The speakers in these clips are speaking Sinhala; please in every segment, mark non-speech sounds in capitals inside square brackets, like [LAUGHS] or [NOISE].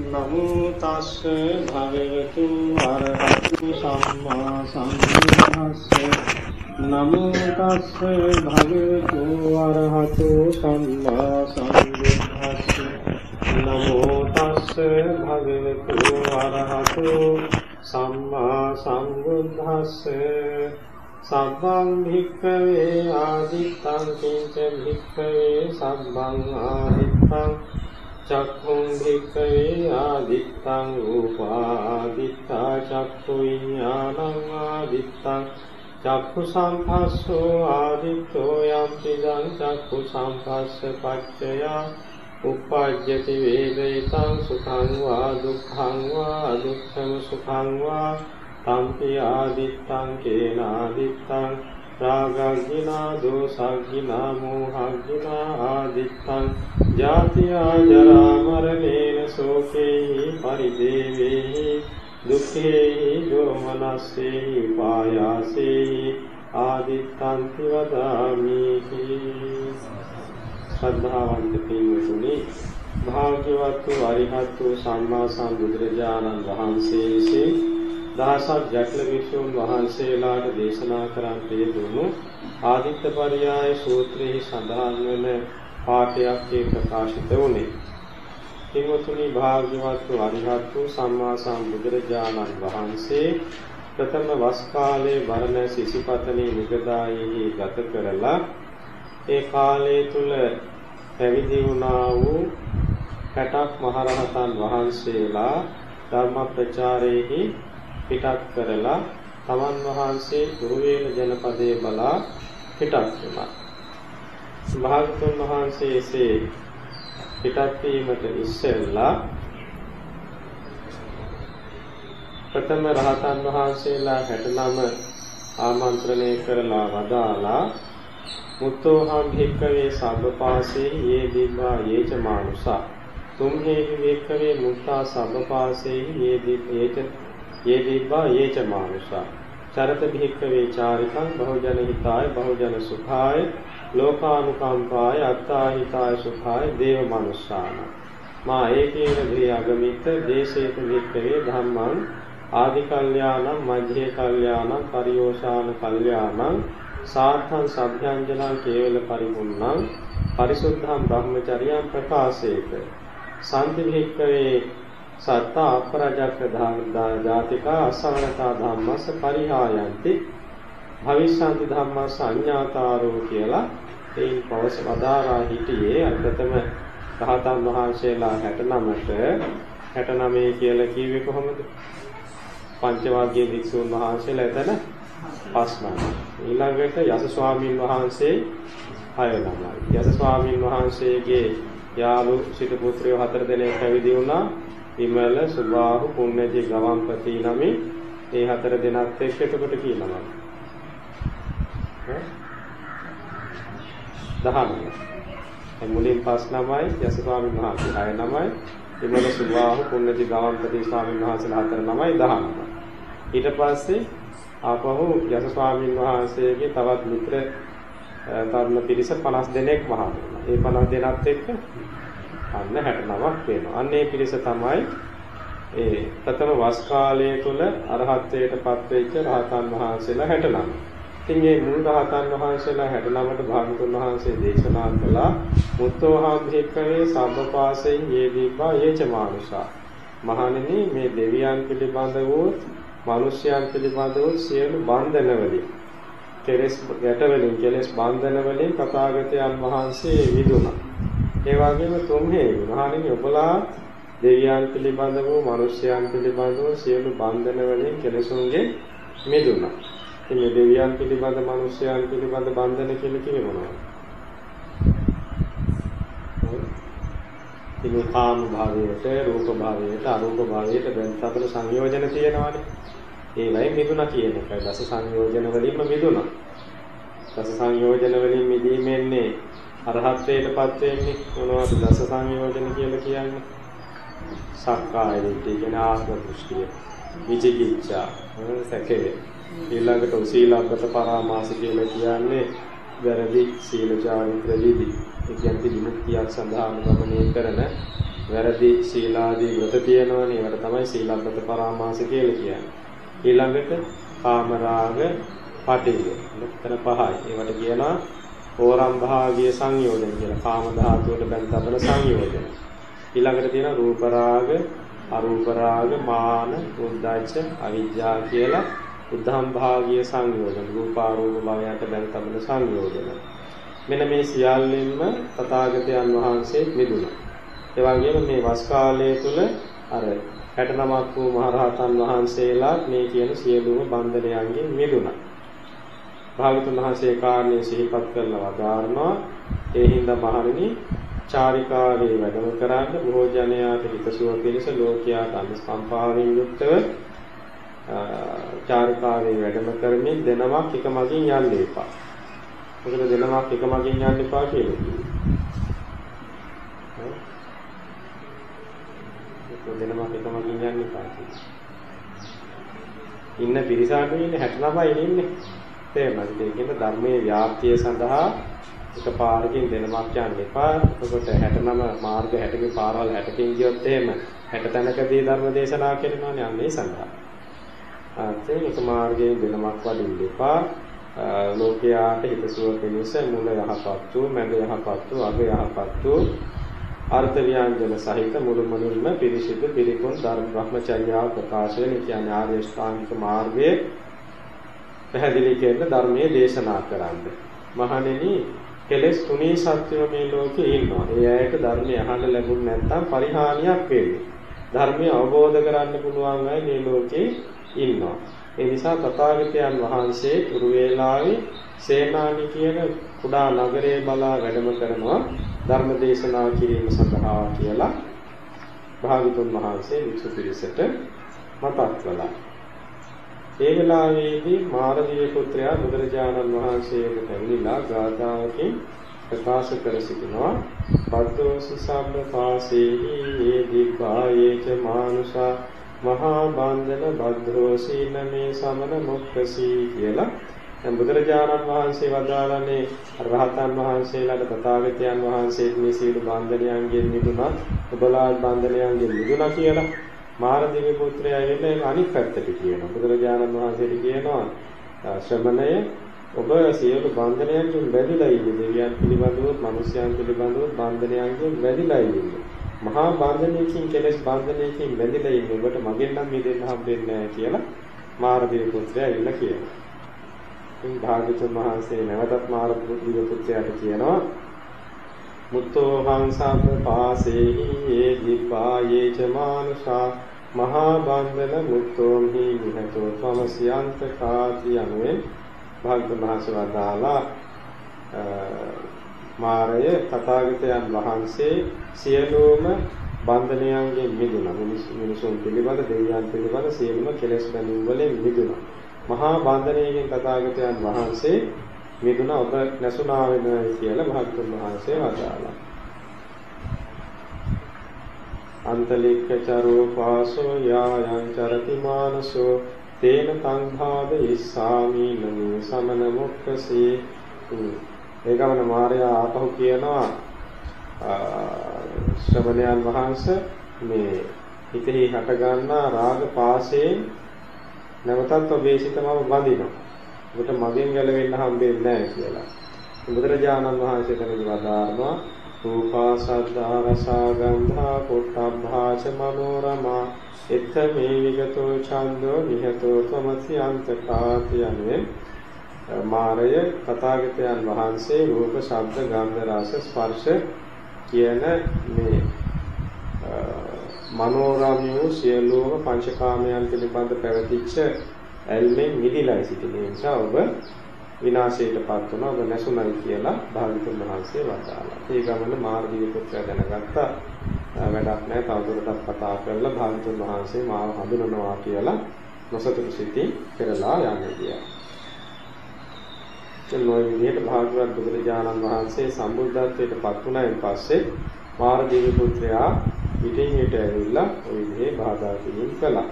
නමෝ තස් භගවතු අරහතු සම්මා සම්බුද්දස්ස. නමෝ තස් භගවතු අරහතු සම්මා සම්බුද්දස්ස. නමෝ තස් භගවතු අරහතු සම්මා සම්බුද්දස්ස. සබ්බං භික්ඛවේ ආදිත්තං කිංච භික්ඛවේ සබ්බං ආදිත්තං චක්ඛුං භික්ඛවේ ආදිත්තං රූපාදිත්තා චක්ඛු විඥානං ආදිත්තං චක්ඛු සම්පස්සෝ ආදිත්තෝ යම් පිදං චක්ඛු සම්පස්ස පච්චය උප්පජ්ජති වේදිතං සුඛං වා දුක්ඛං වා දුක්ඛම සුඛං වා තම්පි ආදිත්තං කේනාදිත්තං රාගග්ගිනා දෝසග්ගිනා මෝහග්ගිනා ආදිත්තං ජාතියා ජරා මරණේන සෝකේහි පරිදේවේහි දුක්ඛේහි දෝමනස්සේහි පායාසේහි ආදිත්තන්ති වදාමි ශ්‍රද්ධාවන්ත පින්වතුනි භාග්‍යවත් වූ අරිහත් වූ සම්මා සම්බුදුරජාණන් වහන්සේ විසින් දහසක් ජටල වික්ෂුන් වහන්සේලාට දේශනා කරන්නට යෙදුණු ආදිත්ත පරියාය සූත්‍රයේ සඳහන් වන පාඨයක් ඒ ප්‍රකාශිත වුණේ. කිංවතුනි භාග්‍යවත් වූ අරිහත් වූ සම්මා සම්බුදුරජාණන් වහන්සේ ප්‍රථම වස් කාලයේ වරණ සිසිපතනේ නිගදායෙහි ගත කරලා ඒ කාලය තුල පැවිදි වුණා වූ 60ක් මහරහතන් වහන්සේලා ධර්ම ප්‍රචාරයේහි පිටත් කරලා තමන් වහන්සේ දුර්වේල ජනපදයේ බලා පිටත් වුණා. භාගතුන් වහන්සේ එසේ පිටත් වීමට ඉස්සෙල්ලා ප්‍රථම රහතන් වහන්සේලා 69 ආමන්ත්‍රණය කරලා වදාලා මුත්තෝහම් භික්කවේ සබ්බපාසේ යේ දිවා යේච මානුසා තුම්හේහි භික්කවේ මුත්තා සබ්බපාසේ යේ දිවේච ये दिव्वा ये च मानुषा चरत भिक्खवे चारिकं बहुजन हिताय बहुजन सुखाय लोकानुकंपाय अत्ताहिताय सुखाय देव मनुष्यान मा एकेन ध्रियागमित देशेत भिक्खवे धम्मं आदि कल्याणं मध्ये कल्याणं परियोषान कल्याणं सार्थं सभ्यञ्जनं केवल परिपूर्णं परिशुद्धं ब्रह्मचर्यं प्रकाशेत शान्ति भिक्खवे සත්තා අපරජක්ක ධාතිකා අසවනතා ධම්මස පරිහායන්ති භවිෂ්‍යන්ති ධම්මස අඤ්ඤාතාරෝ කියලා එයින් පවස වදාරා හිටියේ අර්ථතම රහතන් වහන්සේලා 69ට 69 කියලා කිව්වේ කොහොමද? පංචවාග්ගයේ භික්ෂුන් වහන්සේලා එතන පස් නමයි. ඊළඟට යස ස්වාමීන් වහන්සේ හය නමයි. යස ස්වාමීන් වහන්සේගේ යාළු සිටු පුත්‍රයෝ හතර දෙනෙක් පැවිදි වුණා. විමල සුභාහු පුණ්‍යජී ගවම්පති නමේ ඒ හතර දෙනාත් එක්ක එතකොට කියනවා. දහනමයි. මුලින් පස් නමයි යස ස්වාමීන් වහන්සේ හය නමයි විමල සුභාහු පුණ්‍යජී ගවම්පති ස්වාමීන් වහන්සේලා හතර නමයි 19. ඊට පස්සේ ආපහු යස ස්වාමීන් වහන්සේගේ තවත් මිත්‍ර තරුණ පිරිස 50 දෙනෙක් මහා වුණා. ඒ 50 දෙනාත් එක්ක අන්න 69ක් වෙනවා. අන්න ඒ පිරිස තමයි ඒ ප්‍රථම වස් කාලය තුල අරහත්ත්වයට පත්වෙච්ච රහතන් වහන්සේලා 69. ඉතින් මේ මුල් රහතන් වහන්සේලා 69ට භාගතුන් වහන්සේ දේශනා කළා මුත්තෝහම් භික්ඛවේ සම්පපාසෙන් යේදීපා යේච මානුෂා. මහණෙනි මේ දෙවියන් පිළිබඳ වූ මිනිස්යන් පිළිබඳ වූ සියලු බන්ධන වලින් කෙලෙස් ගැට වලින් කෙලෙස් බන්ධන වලින් තථාගතයන් වහන්සේ විදුණා. ඒ වගේම තුන්හේ මහණෙනි ඔබලා දෙවියන් පිළිබඳව මිනිස්යන් පිළිබඳව සියලු බන්ධන වලින් කෙලෙසුන්ගෙන් මිදුණා. ඉතින් මේ දෙවියන් පිළිබඳ මිනිස්යන් පිළිබඳ බන්ධන කියලා කිව්වේ මොනවද? ඉතින් කාම භාවයට, රූප භාවයට, අරූප භාවයට දැන් සතර සංයෝජන තියෙනවානේ. ඒවයි මිදුණා කියන එකයි. දස සංයෝජන වලින්ම මිදුණා. දස සංයෝජන වලින් මිදීමෙන්නේ අරහත්ත්වයටපත් වෙන්නේ මොනවද දස සංයෝජන කියලා කියන්නේ? සක්කාය දිට්ඨිය කියන ආත්ම දෘෂ්ටිය. විචිකිච්ඡා, සැකේ. ඊළඟට උසීලබ්බත පරාමාස කියලා කියන්නේ වැරදි සීල චාරිත්‍ර විදි. ඒ කියන්නේ විමුක්තියක් සඳහා අනුගමනය කරන වැරදි සීලාදී වෘත තියෙනවනේ. ඒවට තමයි සීලබ්බත පරාමාස කියලා කියන්නේ. ඊළඟට කාමරාග පටිඝ. මෙතන පහයි. ඒවට කියනවා ඕරම් භාගීය සංයෝජන කියලා. කාම ධාතුවට බැඳ තබන සංයෝජන. ඊළඟට තියෙනවා රූප රාග, අරූප රාග, මාන, උද්දච්ච, අවිජ්ජා කියලා උද්ධම් භාගීය සංයෝජන. රූපාරූප භාවයට බැඳ තබන සංයෝජන. මෙන්න මේ සියල්ලෙන්ම තථාගතයන් වහන්සේ මිදුණා. ඒ වගේම මේ වස් කාලය තුල අර 69ක් වූ මහරහතන් වහන්සේලා මේ කියන සියලුම බන්ධනයන්ගෙන් මිදුණා. භාගතුන් වහන්සේ කාරණේ සිහිපත් කරලා වදාරනවා ඒ හින්දා මහණෙනි චාරිකාවේ වැඩම කරන්න බොහෝ ජනයාට හිතසුව පිණිස ලෝකයාට අනුකම්පාවෙන් යුක්තව චාරිකාවේ වැඩම කරමින් දෙනමක් එක මගින් යන්න එපා. මොකද දෙනමක් එක මගින් යන්න එපා කියලා කිව්වේ. දෙනමක් එක මගින් යන්න එපා ඉන්න පිරිසාට ඉන්නේ 69 ඉන්නේ. තේරෙනවද? ඒකෙන් ධර්මයේ ව්‍යාප්තිය සඳහා එකපාරකින් දෙනමක් යන්න එපා. එතකොට 69 මාර්ග 60කින් පාරවල් 60කින් ගියොත් එහෙම 60 තැනකදී ධර්ම දේශනා කරනවානේ අන්නේ සඳහා. ආතේ එක මාර්ගයෙන් දෙනමක් වඩින්න එපා. ලෝකයාට හිතසුව පිණිස මුල යහපත් වූ, මැද යහපත් වූ, අග යහපත් වූ අර්ථ ව්‍යංජන සහිත මුළුමනින්ම පිරිසිදු පිරිකුන් ධර්ම බ්‍රහ්මචර්යාව ප්‍රකාශ වෙන කියන්නේ ආර්ය ශ්‍රාන්තික මාර්ගයේ පැහැදිලි කරන ධර්මයේ දේශනා කරන්නේ. මහණෙනි කෙලෙස් තුනී සත්‍යව මේ ලෝකේ ඉන්නවා. ඒ අයට ධර්මය අහන්න ලැබුණ නැත්නම් පරිහානියක් වෙන්නේ. ධර්මය අවබෝධ කරගන්න පුළුවන් අය මේ ලෝකේ ඉන්නවා. ඒ නිසා තථාගතයන් වහන්සේ උරු වේලාවේ සේනානි කියන කුඩා නගරයේ බලා වැඩම කරනවා ධර්ම දේශනා කිරීම සඳහා කියලා භාගතුන් වහන්සේ වික්ෂු පිරිසට මතක් කළා. ඒ වෙලාවේදී මාරදීය පුත්‍රයා බුදුරජාණන් වහන්සේට පැමිණිලා ගාථාවකින් ප්‍රකාශ කර සිටිනවා. බද්දෝසි සම්බ පාසේහි ඒ දිබ්බායේච මානුෂා මහා බන්ධන භද්‍රෝසී නමේ සමන මොක්ඛසී කියලා දැන් බුදුරජාණන් වහන්සේ වදාළනේ රහතන් වහන්සේලාට තථාගතයන් වහන්සේත් මේ සීල බන්ධනයන්ගෙන් මිදුණා ඔබලා බන්ධනයන්ගෙන් මිදුණා කියලා. මාරදිව්‍ය පුත්‍රයා ඇවිල්ලා අනිත් පැත්තට කියනවා. බුදුරජාණන් වහන්සේට කියනවා ශ්‍රමණය ඔබ සියලු බන්ධනයන්ගෙන් වැදිලා ඉන්නේ. දෙවියන් පිළිබඳව, මිනිස්යන් පිළිබඳව බන්ධනයන්ගෙන් වැදිලා ඉන්නේ. මහා බන්ධනයකින් කෙලස් බන්ධනයකින් වැදිලා ඉන්නේ. ඔබට මගෙන් නම් මිදෙන්න හම්බෙන්නේ නැහැ කියලා මාරදිව්‍ය පුත්‍රයා ඇවිල්ලා කියනවා. ඉතින් භාග්‍යතුන් වහන්සේ නැවතත් මාරදිව්‍ය පුත්‍රයාට කියනවා මුත්තෝ හංසබ්බ පාසේහි ඒ දිප්පායේ ච මානුෂා මහා බන්ධන මුත්තෝම්හි විහතෝ ත්වමසියන්ත කාති යනුවෙන් භාග්‍යවතුන් වහන්සේ වදාලා මාරය තථාගතයන් වහන්සේ සියලුම බන්ධනයන්ගෙන් මිදුණා. මිනිසුන් පිළිබඳ දෙවියන් පිළිබඳ සියලුම කෙලෙස් බැඳීම් වලින් මිදුණා. මහා බන්ධනයෙන් තථාගතයන් වහන්සේ මිදුණ. ඔබ නැසුණා වෙනයි කියලා භාග්‍යවතුන් වහන්සේ වදාළා. අන්තලික්ක චරෝ පාසෝ යායන් චරති මානසෝ තේන තං භාද ඉස්සාමි නමේ සමන මොක්ඛසී ඒකවන මාර්යා ආපහු කියනවා ශ්‍රමණයන් වහන්සේ මේ හිතෙහි හට ගන්නා රාග පාසයෙන් නැවතත් ඔබේ සිතමව බඳිනවා. ඔබට මගෙන් ගැලවෙන්න හම්බෙන්නේ නැහැ කියලා. බුදුරජාණන් වහන්සේ තමයි වදාරනවා රූපා සද්දා රසා ගන්ධා පොට්ටබ්බා ච මනෝරමා. එත්ත මේ විගතෝ ඡන්தோ නිහතෝ තමසි අන්තකාති යනුවෙන් මාරය තථාගතයන් වහන්සේ රූප ශබ්ද ගන්ධ රස ස්පර්ශ කියන මේ මනෝරම්‍ය සියලුම පංචකාමයන් පිළිබඳ පැවතිච්ච ඇල්මෙන් මිදිලා සිටින නිසා ඔබ විනාශයටපත් වුණා ඔබ නැසුණයි කියලා භාගතුන් වහන්සේ වදාළා. ඒ ගමන මාර්ගී පුත්‍රයා දැනගත්තා. වැඩක් නැහැ තවදුරටත් කතා කරලා භාගතුන් වහන්සේ මාව හඳුනනවා කියලා නොසතුටු සිතින් පෙරලා යන්නේ කියලා. එනෝයි විදිහට භාගවත් බුදුරජාණන් වහන්සේ සම්බුද්ධත්වයට පත් වුණායින් පස්සේ මාර්ගී පුත්‍රයා පිටින් හිට ඇවිල්ලා ওই විදිහේ බාධා කිරීම කළා.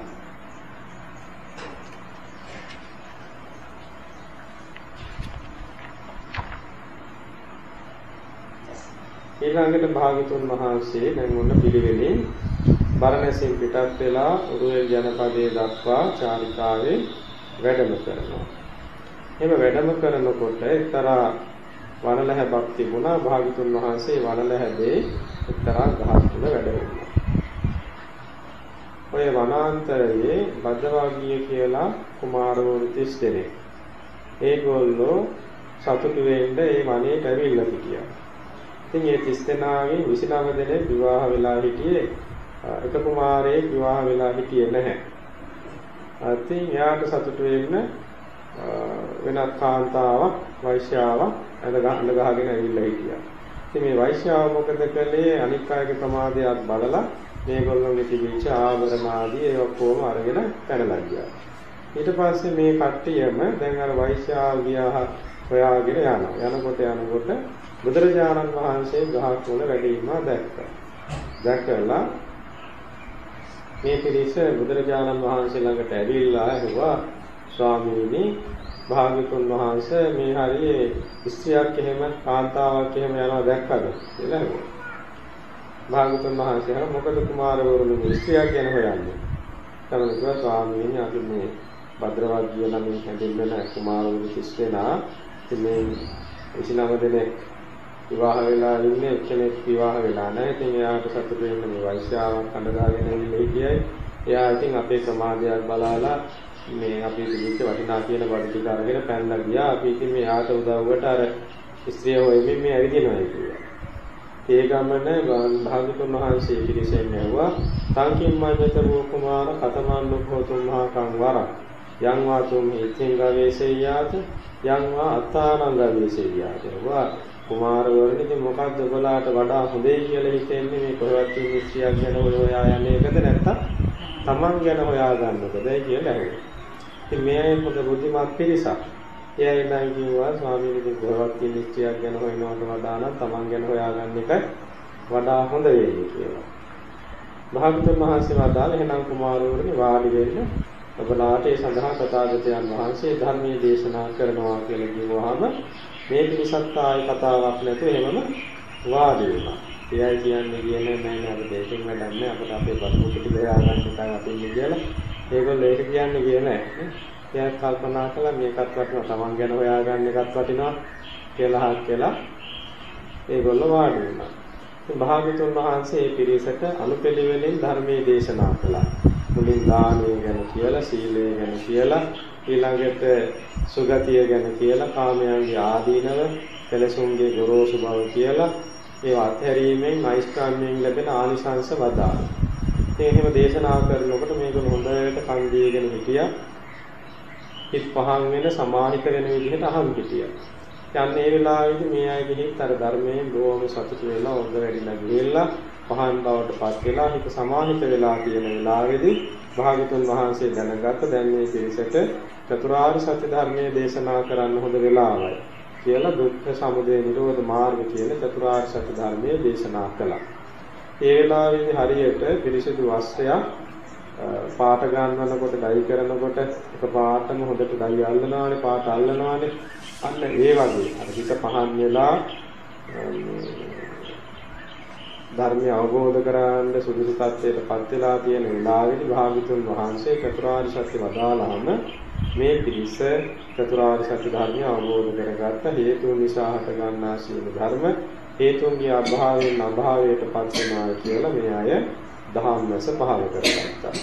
ඊළඟට භාගතුන් වහන්සේ දැන් ඔන්න පිළිවෙලින් බරණැසින් පිටත් වෙලා උරුවෙල් ජනපදයේ දක්වා චාරිකාවේ වැඩම කරනවා. එහෙම වැඩම කරනකොට එක්තරා වනලැහැබක් තිබුණා භාගතුන් වහන්සේ වනලැහැබේ එක්තරා ගහක් තුල වැඩ වුණා. ඔය වනාන්තරයේ බද්දවාගිය කියලා කුමාරවරු 30 දෙනෙක්. ඒගොල්ලෝ සතුටු වෙන්න ඒ වනයේට ඇවිල්ලා හිටියා. ඉතින් මේ 30 දෙනාගෙන් 29 දෙනෙක් විවාහ වෙලා හිටියේ එක කුමාරයෙක් විවාහ වෙලා හිටියේ නැහැ. ඉතින් එයාට සතුටු වෙන්න වෙනත් කාන්තාවක් වෛශ්‍යාවක් ඇඳ ගහන ගහගෙන ඇවිල්ලා හිටියා. ඉතින් මේ වෛශ්‍යාව මොකද කළේ අනික් අයගේ ප්‍රමාදයක් බලලා මේගොල්ලෝගේ තිබිච්ච ආභරණ ආදී ඒ ඔක්කොම අරගෙන පැනලා ගියා. ඊට පස්සේ මේ කට්ටියම දැන් අර වෛශ්‍යාව ගියා හොයාගෙන යනවා. යනකොට යනකොට බුදුරජාණන් වහන්සේ ගහක් වල වැඩ ඉන්නවා දැක්කා. දැකලා මේ පිරිස බුදුරජාණන් වහන්සේ ළඟට ඇවිල්ලා ඇහුවා ස්වාමීනි භාග්‍යතුන් වහන්සේ මේ හරියේ ස්ත්‍රියක් එහෙම කාන්තාවක් එහෙම යනවා දැක්කද කියලා ඇහුවා. භාග්‍යතුන් වහන්සේ අර මොකද කුමාරවරුනි මේ ස්ත්‍රියක් ගැන හොයන්නේ? තමයි කිව්වා ස්වාමීනි අපි මේ භද්‍රවග්ගිය නමින් හැඳින්වෙන කුමාරවරු 30 දෙනා මේ 29 දෙනෙක් විවාහ වෙලා ඉන්නේ එක්කෙනෙක් විවාහ වෙලා නැහැ. ඉතින් එයාට සතුටු වෙන්න මේ වෛශ්‍යාවක් අඬදාගෙන ඉන්නේ හිටියයි. එයා ඉතින් අපේ ප්‍රමාදයක් බලාලා මේ අපි තිබිච්ච වටිනා කියන බඩු ටික අරගෙන පැනලා ගියා. අපි ඉතින් මෙයාට උදව්වට අර ස්ත්‍රිය හොයමින් මේ ඇවිදිනවා කියලා. ඒ ගමන භාගතුන් වහන්සේ පිළිසෙන් ඇහුවා "තංකින් මඤ්ඤත වූ කුමාර කතමන් ලෝකෝතුම් මහා කංවර යං වාතුම් හිතෙන් ගවේෂෙයාත යං වා අත්තානං ගවේෂෙයාත" වා කුමාරවරුනි ඉතින් මොකක්ද ඔයාලට වඩා හොඳයි කියලා හිතෙන්නේ මේ කොහෙවත් ඉන්න ස්ත්‍රියක් ගැන හොයා යන්නේ එකද නැත්තම් තමන් ගැන හොයා ගන්නකදයි කියලා ඇහුවා. ඉතින් මේ පොත බුද්ධිමත් පිරිසක්. එයා ඉඳන් කිව්වා ස්වාමීන් වහන්සේ කොහෙවත් ඉන්න ස්ත්‍රියක් ගැන හොයනවට වඩා නම් තමන් ගැන හොයාගන්න එක වඩා හොඳ වෙන්නේ කියලා. භාගතුන් වහන්සේ වදාළ එහෙනම් කුමාරවරුනි වාඩි වෙන්න ඔබලාට ඒ සඳහා තථාගතයන් වහන්සේ ධර්මයේ දේශනා කරනවා කියලා කිව්වහම මේ පිරිසත් ආයි කතාවක් නැතුව එහෙමම වාඩි වුණා. එයයි කියන්නේ කියන්නේ නෑ නෑ අපිට ඒකෙන් වැඩක් නෑ අපිට අපේ බඩු පිටි ගහා ගන්න එකයි අපි ඉන්නේ කියලා. ඒගොල්ලෝ ඒක කියන්නේ කියේ නෑ. එයා කල්පනා කළා මේකත් වටිනවා Taman ගැන හොයාගන්න එකත් වටිනවා කියලා හක් කියලා ඒගොල්ලෝ වාඩි වුණා. ඉතින් භාගතුන් වහන්සේ මේ පිරිසට අනුපිළිවෙලින් ධර්මයේ දේශනා කළා. මුලින් දානය ගැන කියලා සීලය ගැන කියලා ඊළඟට සුගතිය ගැන කියලා කාමයන්ගේ ආදීනව කෙලසුන්ගේ ගොරෝසු බව කියලා ඒ අත්හැරීමෙන් නෛෂ්ක්‍රම්‍යයෙන් ලැබෙන ආනිසංස වදාළා. ඉතින් එහෙම දේශනා කරනකොට මේගොල්ලෝ හොඳට කන් දීගෙන හිටියා. හිත පහන් වෙන සමාහිත වෙන විදිහට අහන් හිටියා. යන්න ඒ වෙලාවේදී මේ අයගේ හිත අර ධර්මයෙන් බොහොම සතුටු වෙලා හොඳ වැඩිලා ගිහිල්ලා පහන් බවට පත් වෙලා හිත සමාහිත වෙලා තියෙන වෙලාවේදී භාගතුන් වහන්සේ දැනගත්ත දැන් මේ පිරිසට චතුරාර්ය සත්‍ය ධර්මයේ දේශනා කරන්න හොඳ වෙලාවයි කියලා දුක්ඛ සමුදය නිරෝධ මාර්ග කියන චතුරාර්ය සත්‍ය ධර්මයේ දේශනා කළා. ඒ වෙලාවේදී හරියට පිරිසිදු වස්ත්‍රයක් පාට ගන්නනකොට ඩයි කරනකොට එක පාටම හොඳට ඩයි අල්ලනවානේ පාට අල්ලනවානේ අන්න ඒ වගේ අර හිත පහන් වෙලා ධර්මය අවබෝධ කරගන්න සුදුසු තත්ත්වයට පත් වෙලා තියෙන වෙලාවේදී භාගතුන් වහන්සේ චතුරාර්ය සත්‍ය වදාළාම මේ පිරිස චතුරාර්ය සත්‍ය ධර්මය අවබෝධ කරගත්ත හේතු නිසා හට ගන්නා සියලු ධර්ම හේතුන්ගේ අභාවයෙන් අභාවයට පත් වෙනවා කියලා මේ අය දහම්වැස පහල කරගත්තා.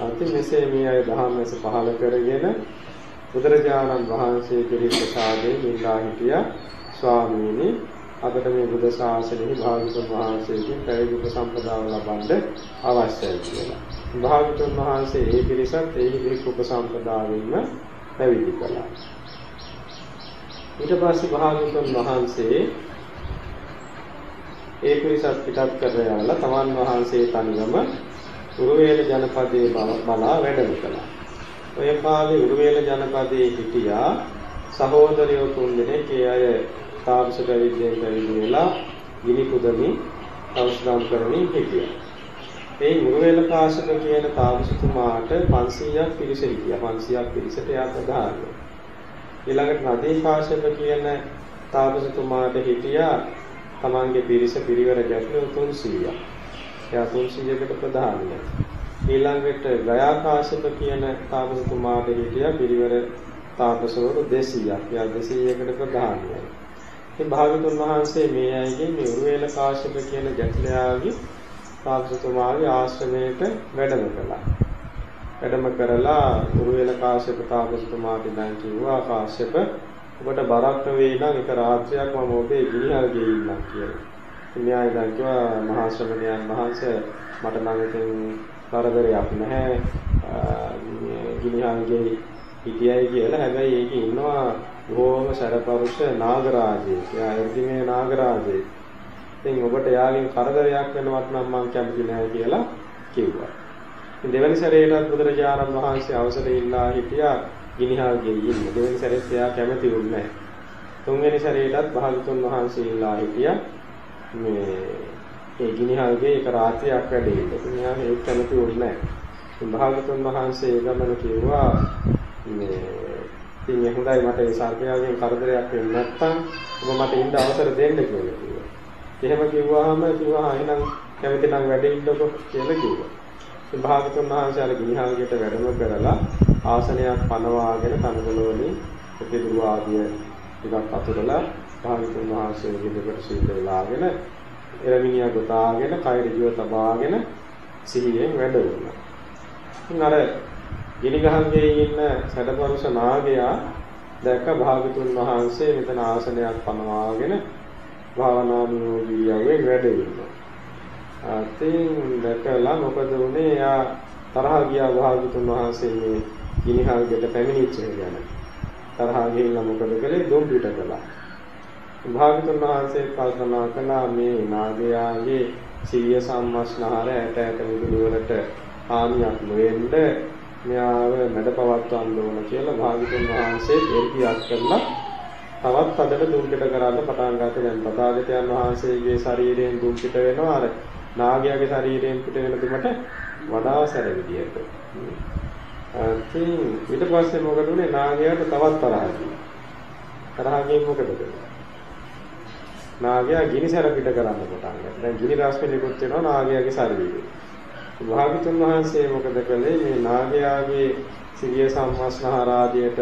අන්තිම මෙසේ මේ අය දහම්වැස පහල කරගෙන බුදුරජාණන් වහන්සේ පිළිත් ප්‍රසාදේ මිල්ලා හිටියා ස්වාමීනි අපට මේ බුද්ධ ශාසනයේ භාගතුන් වහන්සේගෙන් පැවිදි උපසම්පදාව ලබන්න අවශ්‍යයි කියලා. භාගතුන් වහන්සේ ඒ පිරිසත් ඒ විදිහට උපසම්පදාවෙන්ම පැවිදි කළා. ඊට පස්සේ භාගතුන් වහන්සේ ඒ පිරිසත් පිටත් කරලා යලා තමන් වහන්සේ තනියම උරුවේල ජනපදයේ බලා වැඩම කළා. ඔය කාලේ උරුවේල ජනපදයේ හිටියා සහෝදරයෝ තුන්දෙනෙක් ඒ අය තාපස පැවිද්දෙන් පැවිදි වෙලා ගිනි කුදමින් අවශ්‍යම් කරමින් හිටියා. ඒ මුරුවේල කාශ්‍යප කියන තාපසතුමාට 500ක් පිරිස හිටියා. 500ක් පිරිසට එයා ප්‍රධානයි. ඊළඟට නදී කාශ්‍යප කියන තාපසතුමාට හිටියා තමන්ගේ පිරිස පිරිවර ගැටළු 300ක්. එයා 300කට ප්‍රධානිය. ඊළඟට ගයාකාශප කියන තාපසතුමාට හිටියා පිරිවර තාපසවරු 200ක්. එයා 200කට ප්‍රධානියයි. ඉතින් භාගතුන් වහන්සේ මේ අයගෙන් මේ උරුවේල කාශ්‍යප කියන ගැටලයාගේ තාපසතුමාගේ ආශ්‍රමයට වැඩම කළා. වැඩම කරලා උරුවේල කාශ්‍යප තාපසතුමාට දැන් කිව්වා කාශ්‍යප ඔබට බරක් නෙවෙයි නම් එක රාත්‍රියක් මම ඔබේ ගිනිහල්ගේ ඉන්නම් කියලා. මෙයා ඉතින් කිව්වා මහා ශ්‍රමණයන් වහන්සේ මට නම් ඉතින් කරදරයක් නැහැ. ගිනිහල්ගේ හිටියයි කියලා. හැබැයි ඒකේ ඉන්නවා බොහොම සරපරුෂ නාගරාජයෙක්. එයා එර්දිමේ නාගරාජයෙක්. ඉතින් ඔබට යාගෙන් කරදරයක් වෙනවත් නම් මම කැමති නැහැ කියලා කිව්වා. ඉතින් දෙවැනි සැරේටත් බුදුරජාණන් වහන්සේ අවසර ඉල්ලා හිටියා ගිනිහල්ගේ ඉන්න. දෙවෙනි සැරේත් එයා කැමති වුණේ නැහැ. තුන්වෙනි සැරේටත් භාගතුන් වහන්සේ ඉල්ලා හිටියා මේ ඒ ගිනිහල්ගේ එක රාත්‍රියක් වැඩ ඉන්න. ඉතින් එයා ඒක කැමති වුණේ නැහැ. ඉතින් භාගතුන් වහන්සේ ඒ ගමන කිව්වා මේ ඉතින් හොඳයි මට ඒ සර්පයාගෙන් කරදරයක් වෙන්නේ නැත්තම් ඔබ මට ඉන්න අවසර දෙන්න කියලා කිව්වා. එහෙම කිව්වහම කිව්වා එහෙනම් කැමති නම් වැඩ ඉන්නකො කියලා කිව්වා. ඉතින් භාගතුන් වහන්සේ අර ගිනිහල්ගෙට වැඩම කරලා ආසනයක් පනවාගෙන තනකොළ වලින් පිටිදුරු ආදිය ටිකක් අතුරලා භාගතුන් වහන්සේ විදිහට සීල වෙලාගෙන එරමිනියා ගොතාගෙන කය ඍජුව තබාගෙන සිහියෙන් වැඩ වුණා. ඉතින් අර ගිනිගහන්නේ ඉන්න සැඩපරුෂ නාගයා දැක්ක භාගතුන් වහන්සේ මෙතන ආසනයක් පනවාගෙන භාවනානුයෝගීයවෙන් වැඩ ඉන්නවා. අතින් දැකලා මොකද උනේ? යා තරහ ගියා භාගතුන් වහන්සේ මේ ගිනිහල්ගෙට පැමිණිච්ච ගැන. තරහ ගිහිල්ලා මොකද කළේ? දුම් පිට කළා. භාගතුන් වහන්සේ කල්පනා කළා මේ නාගයාගේ සිවිය සම්මස්නහර ඇට ඇට විදුලි වලට හානියක් නොවෙන්න මෙයාව මැඩපවත්වන්න ඕන කියලා භාගතුන් වහන්සේ එල්පියක් කරලා තවත් අදට දුම්පිට කරන්න පටන් ගත්තා. දැන් තථාගතයන් වහන්සේගේ ශරීරයෙන් දුම්පිට වෙනවා අර නාගයාගේ ශරීරයෙන් පිට වෙන දුමට වඩා සැර විදියට. ඉතින් ඊට පස්සේ මොකද උනේ නාගයාට තවත් තරහ ගියා. තරහ ගියේ මොකද කළේ? නාගයා ගිනි සැර පිට කරන්න පටන් ගත්තා. දැන් ගිනි රාශිය නිකුත් වෙනවා නාගයාගේ ශරීරේ. භාගතුන් වහන්සේ මොකද කළේ මේ නාගයාගේ සිවිය සම්මස්නහර ආදියට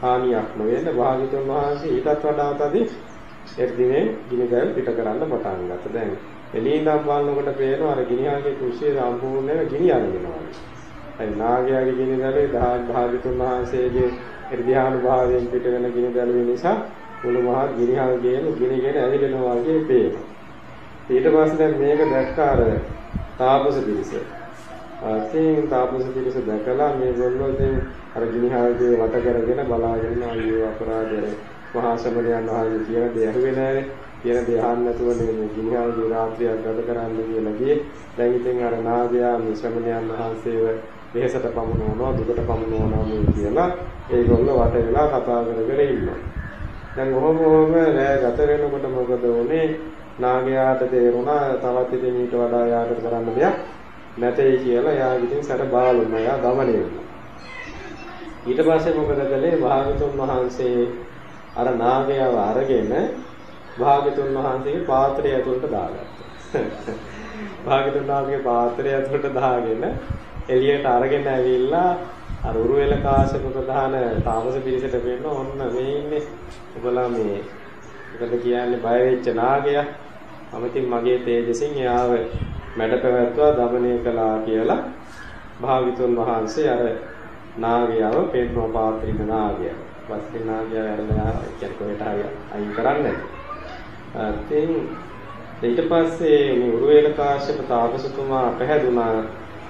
හානියක් නොවෙන්න භාගතුන් වහන්සේ ඊටත් වඩා තදි එර්දිනේ ගිනි දැල් පිට කරන්න පටන් ගත්තා. දැන් එළියින්දම් බලනකොට පේනවා අර ගිනියාගේ කුෂිය සම්පූර්ණයෙන්ම ගිනි අරගෙනවා. ඒ නාගයාගේ ගිනි දැලේ භාගතුන් වහන්සේගේ එර්ධ්‍යානුභාවයෙන් පිට වෙන ගිනි දැලුවේ නිසා මුළු මහත් ගිනිහල් ගේන ගිනිගෙන ඇවිලෙනවා වගේ පේනවා. ඊට පස්සේ දැන් මේක දැක්ක අර තාපස පිරිස. අතින් තාපස පිරිස දැකලා මේගොල්ලෝ දැන් අර ගිනිහල්ගේ වට කරගෙන බලාගෙන ආයෝ අපරාධය මහා සමරයන් වහන්සේ කියන දේ ඇහුවේ නැහැ. කියන දේ අහන්න නැතුව මේ ගිනිහල්ගේ රාත්‍රියක් ගත කරන්න කියලා ගියේ. දැන් ඉතින් අර නාගයා මේ ශ්‍රමණයන් වහන්සේව වෙහසට පමුණවනවා දුකට පමුණවනවා මේ කියලා ඒගොල්ලෝ වට වෙලා කතා කරගෙන ඉන්නවා. දැන් ඔහොම ඔහොම රෑ ගත වෙනකොට මොකද වුනේ? නාගයාට තේරුණා තවත් ඉතින් ඊට වඩා යාට කරන්න දෙයක් නැtei කියලා එයා විදිහින් සැර බාලුනා. එයා ගමනේ වුණා. ඊට පස්සේ මොකද කළේ? භාගතුන් වහන්සේ අර නාගයව අරගෙන භාගතුන් වහන්සේගේ පාත්‍රය ඇතුළට දාගත්තා. [LAUGHS] භාගතුන් වහන්සේගේ පාත්‍රය ඇතුළට දාගෙන එළියට අරගෙන ඇවිල්ලා අර උරුවෙල කාශ්‍යප ප්‍රධාන තාපස පිරිසට වෙන්න ඕන්න මේ ඉන්නේ. ඔබලා මේ මොකද කියන්නේ බය වෙච්ච නාගයා. අමතින් මගේ තේජසින් එයාව මැඩ පැවැත්වා දමනය කළා කියලා භාවිතුන් වහන්සේ අර නාගයව පෙන්ව පාත්‍රික නාගය. වස්ති නාගය වැඩලා කියන කොහෙට අයින් කරන්නේ. ඉතින් ඊට පස්සේ මේ උරුවේල කාශ්‍යප තාපසතුමා පැහැදුනා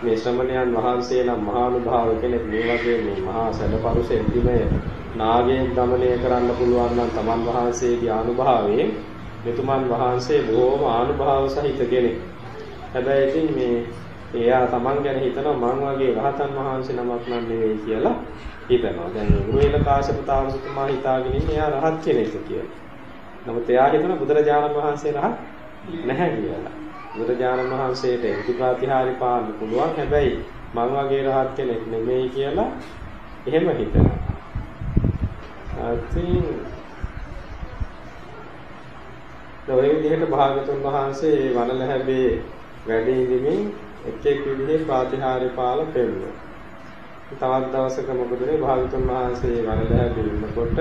මේ ශ්‍රමණයන් වහන්සේ නම් මහානුභාව කෙනෙක් මේ වගේ මේ මහා සැලපරුසේ ඉදිමය නාගයෙන් দমনය කරන්න පුළුවන් නම් තමන් වහන්සේගේ අනුභවයෙන් මෙතුමන් වහන්සේ බොහෝම ආනුභාව සහිත කෙනෙක්. හැබැයි ඉතින් මේ එයා තමන් ගැන හිතනවා මං වගේ රහතන් වහන්සේ නමක් නම් නෙවෙයි කියලා හිතනවා. දැන් ගුරුවේල කාශ්‍යප තාපසතුමා හිතාගෙන ඉන්නේ එයා රහත් කෙනෙක් කියලා. නමුත් එයා හිතන බුදුරජාණන් වහන්සේ රහත් නැහැ කියලා. බුදුරජාණන් වහන්සේට ඉතිපාතිහාරි පාන්න පුළුවන්. හැබැයි මං වගේ රහත් කෙනෙක් නෙමෙයි කියලා එහෙම හිතනවා. අතින් ඔය විදිහට භාගතුන් වහන්සේ මේ වනල හැබේ වැඩ ඉඳිමින් එක් එක් විදිහේ ප්‍රාතිහාර්ය පාල පෙන්වනවා. තවත් දවසක මොකදනේ භාගතුන් වහන්සේ වනල හැබේ ඉන්නකොට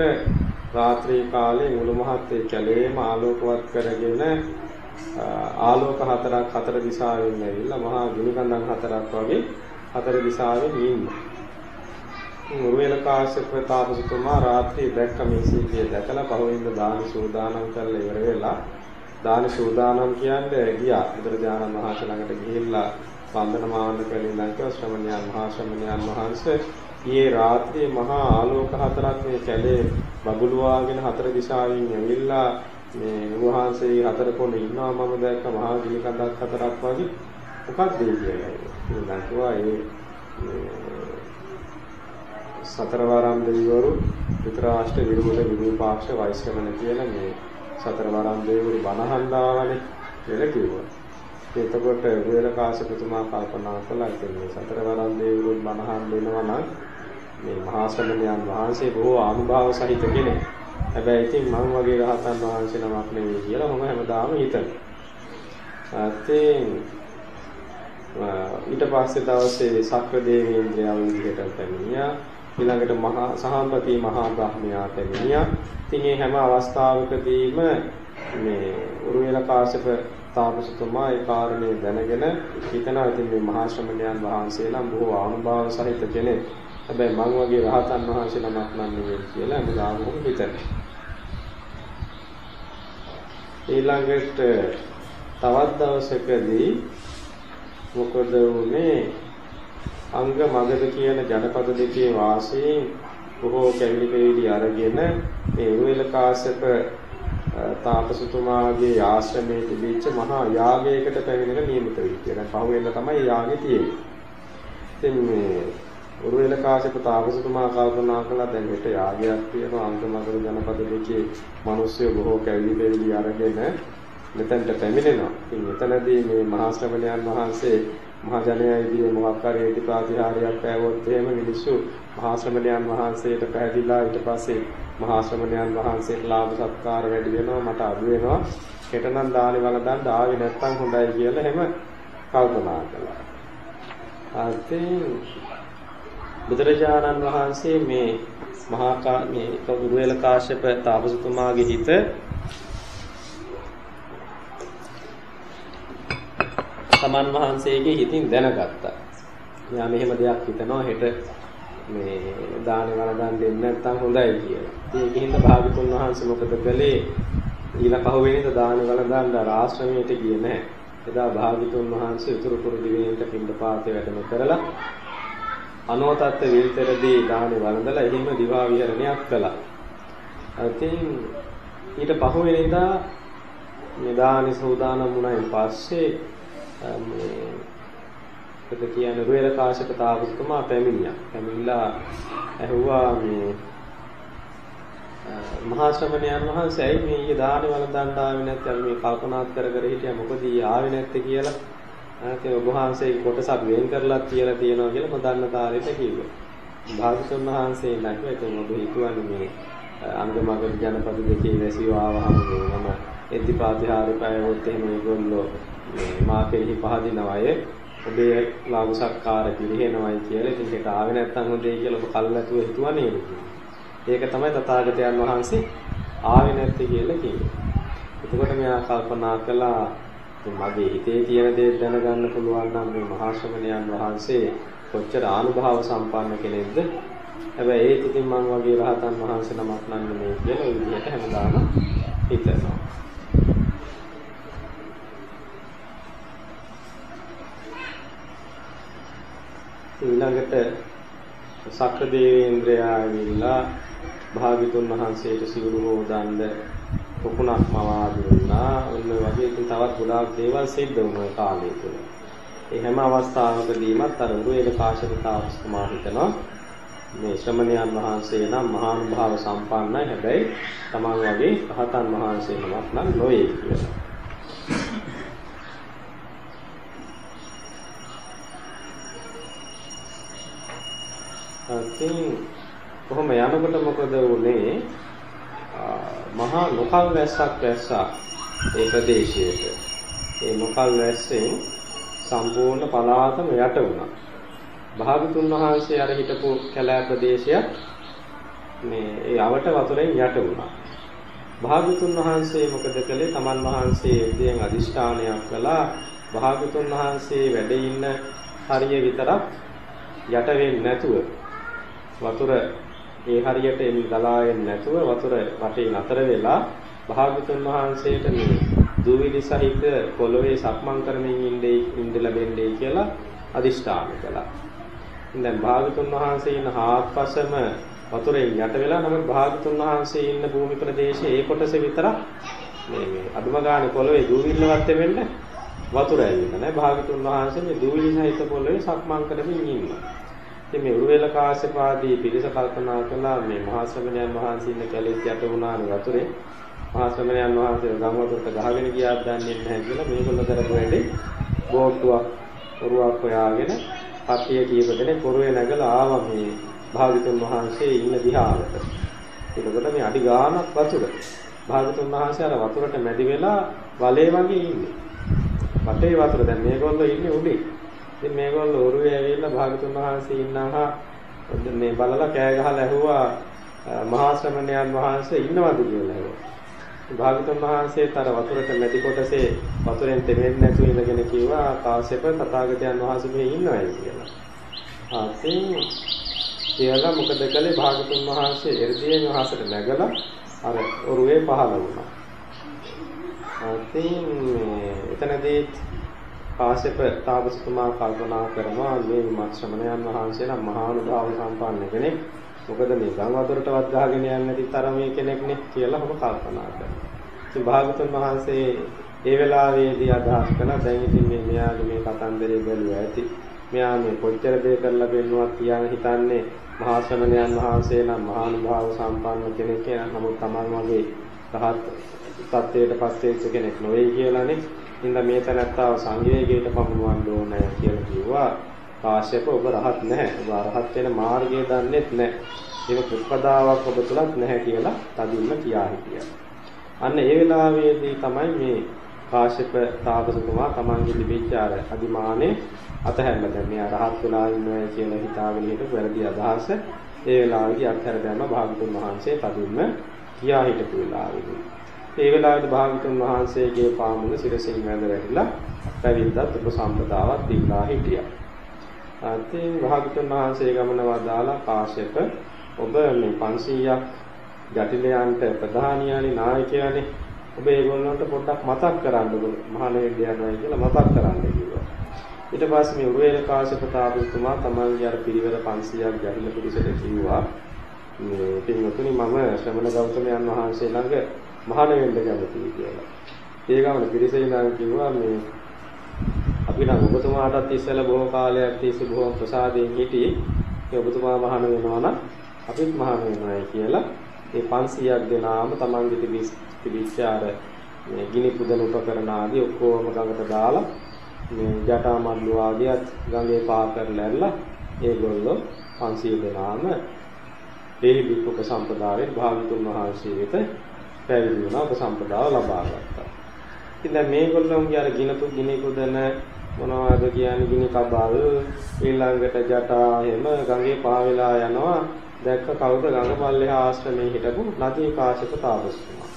රාත්‍රී කාලේ මුළු මහත් කැලේම ආලෝකවත් කරගෙන ආලෝක හතරක් හතර දිශාවෙන් ඇවිල්ලා මහා ගිනි කඳන් හතරක් වගේ හතර දිශාවෙන් ඉන්නවා. මුරුවේල කාශ්‍යප තාපසතුමා රාත්‍රියේ දැක්ක මේ සීතිය දැකලා පහුවෙන්ද දාන සූදානම් කරලා ඉවර වෙලා දාන සූදානම් කියන්නේ ගියා බුදුරජාණන් වහන්සේ ළඟට ගිහිල්ලා වන්දනමාන කරලා ඉඳන් කිව්වා ශ්‍රමණයන් මහා ශ්‍රමණයන් වහන්සේ ඊයේ රාත්‍රියේ මහා ආලෝක හතරක් මේ කැලේ බබළුවාගෙන හතර දිශාවෙන් ඇවිල්ලා මේ වහන්සේ හතර කොන ඉන්නවා මම දැක්ක මහා ගිනි කඳක් හතරක් වගේ මොකක්ද කියලා. ඉතින් කිව්වා ඒ සතරවරම් දෙවිවරු විතරාෂ්ට විරුමුද විරූපාක්ෂ වෛශ්‍රවණ කියලා මේ සතරවරම් දෙවිවරු බණහන් දාවනේ කියලා කිව්වා. එතකොට වේල කාශ්‍යපතුමා කල්පනා කළා ඉතින් මේ සතරවරම් දෙවිවරු බණහන් දෙනවා නම් මේ මහා ශ්‍රමණයන් වහන්සේ බොහෝ ආනුභාව සහිත කෙනෙක්. හැබැයි ඉතින් මම වගේ රහතන් වහන්සේ නමක් නෙවෙයි කියලා මම හැමදාම හිතනවා. ඉතින් ඊට පස්සේ දවසේ සක්‍ර දේවේන්ද්‍රයා විදිහට පැමිණියා. ඊළඟට මහා සහම්පති මහා බ්‍රහ්මයා පැමිණියා. ඉතින් මේ හැම අවස්ථාවකදීම මේ උරුවෙල කාශ්‍යප තාපසතුමා ඒ කාරණේ දැනගෙන හිතනවා ඉතින් මේ මහා ශ්‍රමණයන් වහන්සේ නම් බොහෝ ආනුභාව සහිත කෙනෙක්. හැබැයි මං වගේ රහතන් වහන්සේ නමක් නම් නෙවෙයි කියලා හැමදාම හිතනවා. ඊළඟට තවත් දවසකදී මොකද වුනේ අංග මගද කියන ජනපද දෙකේ වාසීන් බොහෝ කැවිලි කැවිලි අරගෙන මේ උරුවෙල කාශ්‍යප තාපසතුමාගේ ආශ්‍රමයේ තිබිච්ච මහා යාගයකට පැමිණෙන නියමිත වෙච්ච. දැන් පහුවෙන්න තමයි යාගෙ තියෙන්නේ. ඉතින් මේ උරුවෙල කාශ්‍යප තාපසතුමා කල්පනා කළා දැන් හෙට යාගයක් තියෙනවා අංග මගද ජනපද දෙකේ මිනිස්සු බොහෝ කැවිලි කැවිලි අරගෙන මෙතනට පැමිණෙනවා. ඉතින් මෙතනදී මේ මහා ශ්‍රමණයන් වහන්සේ මහා ජනයායිදී මොකක් හරි ඒටි ප්‍රාතිහාරයක් පැවොත් එහෙම මිනිස්සු මහා ශ්‍රමණයන් වහන්සේට පැහැදිලා ඊට පස්සේ මහා ශ්‍රමණයන් වහන්සේට ලාභ සත්කාර වැඩි වෙනවා මට අඩු වෙනවා හෙටනම් දානි වලදන්න ආවේ නැත්තම් හොඳයි කියලා එහෙම කල්පනා කළා. අතින් බුදුරජාණන් වහන්සේ මේ මහා මේ කවුරුවේල කාශ්‍යප තාපසතුමාගේ හිත තමන් වහන්සේගේ හිතින් දැනගත්තා. එයා මෙහෙම දෙයක් හිතනවා හෙට මේ දානේ වරදන් දෙන්න නැත්තම් හොඳයි කියලා. ඒකෙන්ද භාගතුන් වහන්සේ මොකද කළේ? ඊළ පහුවෙනිද දානේ වරදන් ආශ්‍රමයට ගියේ නැහැ. එදා භාගතුන් වහන්සේ උතුරු කුරු දිවයිනට පින්ඩපාතේ වැඩම කරලා අනෝතත්ත්ව විතරදී දානේ වළඳලා එහිම දිවා විහරණයක් කළා. ඉතින් ඊට පහුවෙනිදා මේ දානේ සූදානම් වුණායින් පස්සේ මේ මොකද කියන්නේ රුවේල කාශ්‍යප තාපසතුමා පැමිණියා. පැමිණලා ඇහුවා මේ මහා ශ්‍රමණයන් වහන්සේ ඇයි මේ ඊයේ දානේ වළඳන්න ආවේ නැත්නම් මේ කල්පනාත් කර කර හිටියා මොකද ඊයේ ආවේ නැත්තේ කියලා. ඒ ඔබ වහන්සේගේ කොටසක් වෙන් කරලා තියලා තියෙනවා කියලා මම දන්න තාලෙට කිව්වා. භාගතුන් වහන්සේ නැගුවා ඉතින් ඔබ හිතුවන්නේ මේ අංගමගල ජනපද දෙකේ වැසියෝ ආවහම මම එද්දිපාතිහාරය පයවොත් එහෙම ඒගොල්ලෝ මේ මා කෙරෙහි පහදිනවය ඔබේ ලාභ සත්කාර පිළිහෙනවයි කියලා. ඉතින් ඒක ආවේ නැත්තම් හොඳයි කියලා ඔබ කල්ලාතුව හිතුවා නේද? ඒක තමයි තථාගතයන් වහන්සේ ආවේ නැත්තේ කියලා කිව්වේ. එතකොට මෙයා කල්පනා කළා මගේ හිතේ තියෙන දේ දැනගන්න පුළුවන් නම් මේ මහා ශ්‍රමණයන් වහන්සේ කොච්චර ආනුභාව සම්පන්න කෙනෙක්ද? හැබැයි ඒත් ඉතින් මං වගේ රහතන් වහන්සේ නමක් නම් නෙමෙයි කියලා ඒ විදිහට හැමදාම හිතනවා. ඊළඟට සක්‍ර දේවේන්ද්‍රයා ඇවිල්ලා භාග්‍යතුන් වහන්සේට සිවුරු හොදන්න පොකුණක් මවා දුන්නා. ඔන්න වගේ ඉතින් තවත් ගොඩාක් දේවල් සිද්ධ වුණා කාලය තුල. ඒ හැම අවස්ථාවකදීමත් අර උරුවේල කාශ්‍යප තාපසතුමා හිතනවා මේ ශ්‍රමණයන් වහන්සේ නම් මහානුභාව සම්පන්නයි. හැබැයි තමන් වගේ රහතන් වහන්සේ නමක් නම් නොවේ කියලා. ඉතින් කොහොම යනකොට මොකද වුනේ මහා ලොකල් වැස්සක් වැස්සා ඒ ප්‍රදේශයට. ඒ මොකල් වැස්සෙන් සම්පූර්ණ පළාතම යට වුණා. භාගතුන් වහන්සේ අර හිටපු කැලෑ ප්‍රදේශයක් මේ ඒ අවට වතුරෙන් යට වුණා. භාගතුන් වහන්සේ මොකද කළේ? තමන් වහන්සේ එදියෙන් අදිෂ්ඨානයක් කළා. භාගතුන් වහන්සේ වැඩ ඉන්න හරිය විතරක් යට වෙන්නේ නැතුව වතුර ඒ හරියට එන්න ගලාගෙන නැතුව වතුර වටේ නතර වෙලා භාගතුන් වහන්සේට මේ දූවිලි සහිත පොළොවේ සක්මන් කරමින් ඉන්නේ ඉඳ ලැබෙන්නේ කියලා අදිෂ්ඨාන කළා. දැන් භාගතුන් වහන්සේ ඉන්න හාත්පසම වතුරෙන් යට වෙලා නමුත් භාගතුන් වහන්සේ ඉන්න භූමි ප්‍රදේශයේ ඒ කොටස විතරක් මේ මේ අදුම ගානේ පොළොවේ දූවිල්ලවත් වෙන්න වතුර ඇවිල්ලා නැහැ. භාගතුන් වහන්සේ මේ දූවිලි සහිත පොළොවේ සක්මන් කරමින් ඉන්නවා. ඉතින් මේ උරුවේල කාශ්‍යපාදී පිරිස කල්පනා කළා මේ මහා ශ්‍රමණයන් වහන්සේ ඉන්න කැලෙත් යට වුණානේ වතුරේ. මහා ශ්‍රමණයන් වහන්සේ ගම් වතුරට ගහගෙන ගියාත් දන්නේ නැහැ කියලා මේගොල්ලෝ කරපු වැඩේ බෝට්ටුවක් උරුවක් හොයාගෙන කට්ටිය කීප දෙනෙක් පොරුවේ නැගලා ආවා මේ භාගතුන් වහන්සේ ඉන්න දිහාවට. එතකොට මේ අඩි ගාණක් වතුර. භාගතුන් වහන්සේ අර වතුරට මැදි වෙලා වලේ වගේ ඉන්නේ. වටේ වතුර දැන් මේගොල්ලෝ ඉන්නේ උඩේ. ඉතින් මේගොල්ලෝ ඔරුවේ ඇවිල්ලා භාගතුන් වහන්සේ ඉන්නාහා මේ බලලා කෑ ගහලා ඇහුවා මහා ශ්‍රමණයන් වහන්සේ ඉන්නවද කියලා ඇහුවා. භාගතුන් වහන්සේත් අර වතුරට මැදි කොටසේ වතුරෙන් තෙමෙන්නේ නැතුව ඉඳගෙන කිව්වා කාශ්‍යප තථාගතයන් වහන්සේ මෙහි ඉන්නවයි කියලා. ආසින් කියලා මොකද කළේ භාගතුන් වහන්සේ එර්දියෙන් වහසට නැගලා අර ඔරුවේ පහළ වුණා. ආසින් එතනදී කාශ්‍යප තාපසතුමා කල්පනා කරනවා මේ මත් ශ්‍රමණයන් වහන්සේ නම් මහානුභාව සම්පන්න කෙනෙක්. මොකද මේ ගම් වතුරටවත් ගහගෙන යන්නේ නැති තරමේ කෙනෙක්නේ කියලා ඔබ කල්පනා කරනවා. ඉතින් භාගතුන් වහන්සේ ඒ වෙලාවේදී අදහස් කළා දැන් ඉතින් මේ මෙයාගේ මේ කතන්දරේ බැලුවා ඇති. මෙයා මේ කොච්චර දේ කරලා බෙන්නුවක් කියන හිතන්නේ මහා ශ්‍රමණයන් වහන්සේ නම් මහානුභාව සම්පන්න කෙනෙක් කියලා. නමුත් Taman වගේ රහත් තත්ත්වයට පස්සෙච්ච කෙනෙක් නොවේ කියලානේ. ඉතින් මේ තැනත්තාව සංවේගයට පමුණවන්න ඕනේ කියලා කිව්වා. කාශ්‍යප ඔබ රහත් නැහැ. ඔබ අරහත් වෙන මාර්ගය දන්නෙත් නැහැ. ඒක ප්‍රතිපදාවක් ඔබ තුලත් නැහැ කියලා තදින්ම කියා හිටියා. අන්න ඒ වෙලාවේදී තමයි මේ කාශ්‍යප තාපසතුමා තමන්ගේ තිබිච්ච අර අදිමානේ අතහැරලා දැන් මෙයා රහත් වෙලා ඉන්නවා කියලා හිතාගෙන හිටපු වැරදි අදහස ඒ වෙලාවේදී අත්හැර දැම්ම භාගතුන් වහන්සේ තදින්ම කියා හිටපු වෙලාවේදී ඒ වෙලාවේදී භාගතුන් වහන්සේගේ පාමුල සිරසින් වැඳ වැටිලා පැවිද්දත් උපසම්පදාවක් දීලා හිටියා. අතින් භාගතුන් වහන්සේ ගමන වදාලා කාශ්‍යප ඔබ මේ 500ක් ජටිලයන්ට ප්‍රධානියානි නායකයානේ ඔබ ඒගොල්ලන්ට පොඩ්ඩක් මතක් කරන්න මහාන වෙන්න යනවා කියලා මතක් කරන්න කිව්වා. ඊට පස්සේ මේ උරුවේල කාශ්‍යප තාපසතුමා තමන්ගේ අර පිරිවර 500ක් ජටිල පිරිසට කිව්වා මේ පින්වතුනි මම ශ්‍රමණ ගෞතමයන් වහන්සේ ළඟ මහාන වෙන්න කැමතියි කියලා. ඒ ගමන පිරිසේ ඉඳන් කිව්වා මේ අපි නම් ඔබතුමාටත් ඉස්සෙල්ලා බොහෝ කාලයක් තිස්සේ බොහොම ප්‍රසාදයෙන් හිටියේ. ඒ ඔබතුමා මහාන වෙනවා නම් අපිත් මහාන වෙනවායි කියලා ඒ 500ක් දෙනාම Tamange තිබිච්ච අර මේ ගිනි පුදන උපකරණ ආදී ඔක්කොම ගඟට දාලා මේ ජටා මල්ලු ආදියත් ගඟේ පා කරලා ඇල්ලා ඒගොල්ලෝ 500 දෙනාම දෙහි විපක සම්පදායෙන් භාගතුන් වහන්සේ වෙත පැවිදි වුණා. උපසම්පදාව ලබා ගත්තා. ඉතින් දැන් මේගොල්ලෝගේ අර ගිනපු ගිනි පුදන මොනවද කියන්නේ? ගිනි කබල් ඊළඟට ජටා එහෙම ගඟේ පා වෙලා යනවා. දැක්ක කවුද? ගඟ පල්ලෙහා ආශ්‍රමයේ හිටපු නදී කාශ්‍යප තාපසතුමා.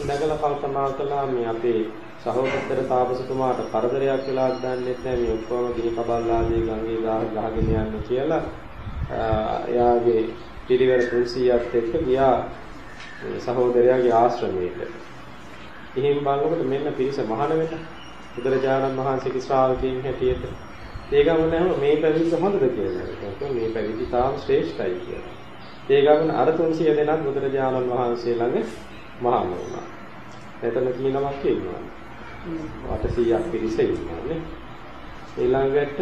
ඉඳගලා කල්පනා කළා මේ අපේ සහෝදර තාපසතුමාට කරදරයක් වෙලා දන්නේ නැහැ. මේ ඔක්කොම ගිනි කබල් ආදී ගඟේ ගහගෙන යන්න කියලා එයාගේ පිරිවර 300ක් එක්ක ගියා. සහෝදරයාගේ ආශ්‍රමයට. එහෙන් බලනකොට මෙන්න පිරිස මහාන වෙන බුදුරජාණන් වහන්සේගේ ශ්‍රාවකයන් හැටියට ඒ ගමනම මේ පැවිදි හොඳද කියලා. ඒක මේ පැවිදි තාම ශ්‍රේෂ්ඨයි කියලා. ඒ ගමන අර 300 දෙනාත් බුදුරජාණන් වහන්සේ ළඟ මහාන වුණා. එතන කීනමක් ඉන්නවා. 800ක් පිරිස ඉන්නවානේ. ඊළඟට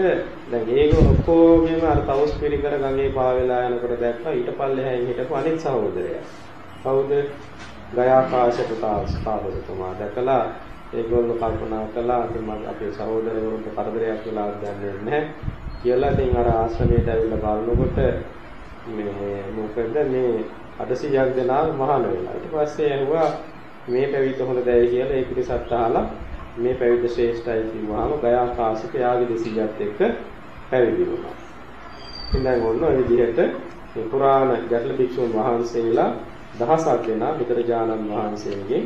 දැන් ඒක ඔක්කොගෙම අර තවුස් පිරිකර ගඟේ පා වෙලා යනකොට දැක්කා ඊට පල්ලෙහායින් හිටපු අනිත් සහෝදරයා. කවුද? ගයාකාශ ප්‍රතාපස්ථාපකතුමා දැකලා ඒගොල්ලෝ කල්පනා කළා ඉතින් අපේ සහෝදරවරුන්ට කරදරයක් වෙලා දන්නේ නැහැ කියලා ඉතින් අර ආශ්‍රමයට ඇවිල්ලා බලනකොට මේ මොකද මේ 800ක් දෙනා මහාන වෙලා ඊට පස්සේ ඇහුවා මේ පැවිද්ද හොඳදයි කියලා ඒ පිරිසත් අහලා මේ පැවිද්ද ශ්‍රේෂ්ඨයි කිව්වහම ගයා කාසික යාගේ 200ත් එක්ක පැවිදි වුණා. ඉතින් දැන් ඔන්න ඔය විදිහට මේ පුරාණ ගැටල භික්ෂුන් වහන්සේලා දහසක් දෙනා බුදුරජාණන් වහන්සේගේ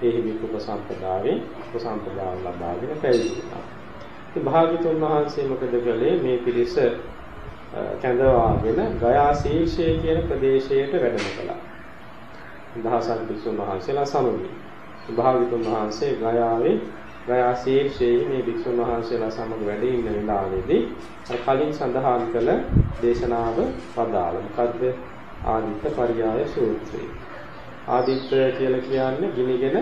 ඒ හිමික උපසම්පදාවේ උපසම්පදාව ලබාගෙන පැවිදි වුණා. ඉතින් භාග්‍යතුන් වහන්සේ මොකද කළේ මේ පිරිස කැඳවාගෙන ගයා ශීර්ෂය කියන ප්‍රදේශයට වැඩම කළා. දහසක් භික්ෂුන් වහන්සේලා සමගින්. භාග්‍යතුන් වහන්සේ ගයාවේ ගයා ශීර්ෂයේ මේ භික්ෂුන් වහන්සේලා සමග වැඩ ඉන්න වෙලාවේදී අර කලින් සඳහන් කළ දේශනාව පදාළ. මොකද්ද? ආදිත්ත පරියාය සූත්‍රය. ආදිත්ත කියලා කියන්නේ ගිනිගෙන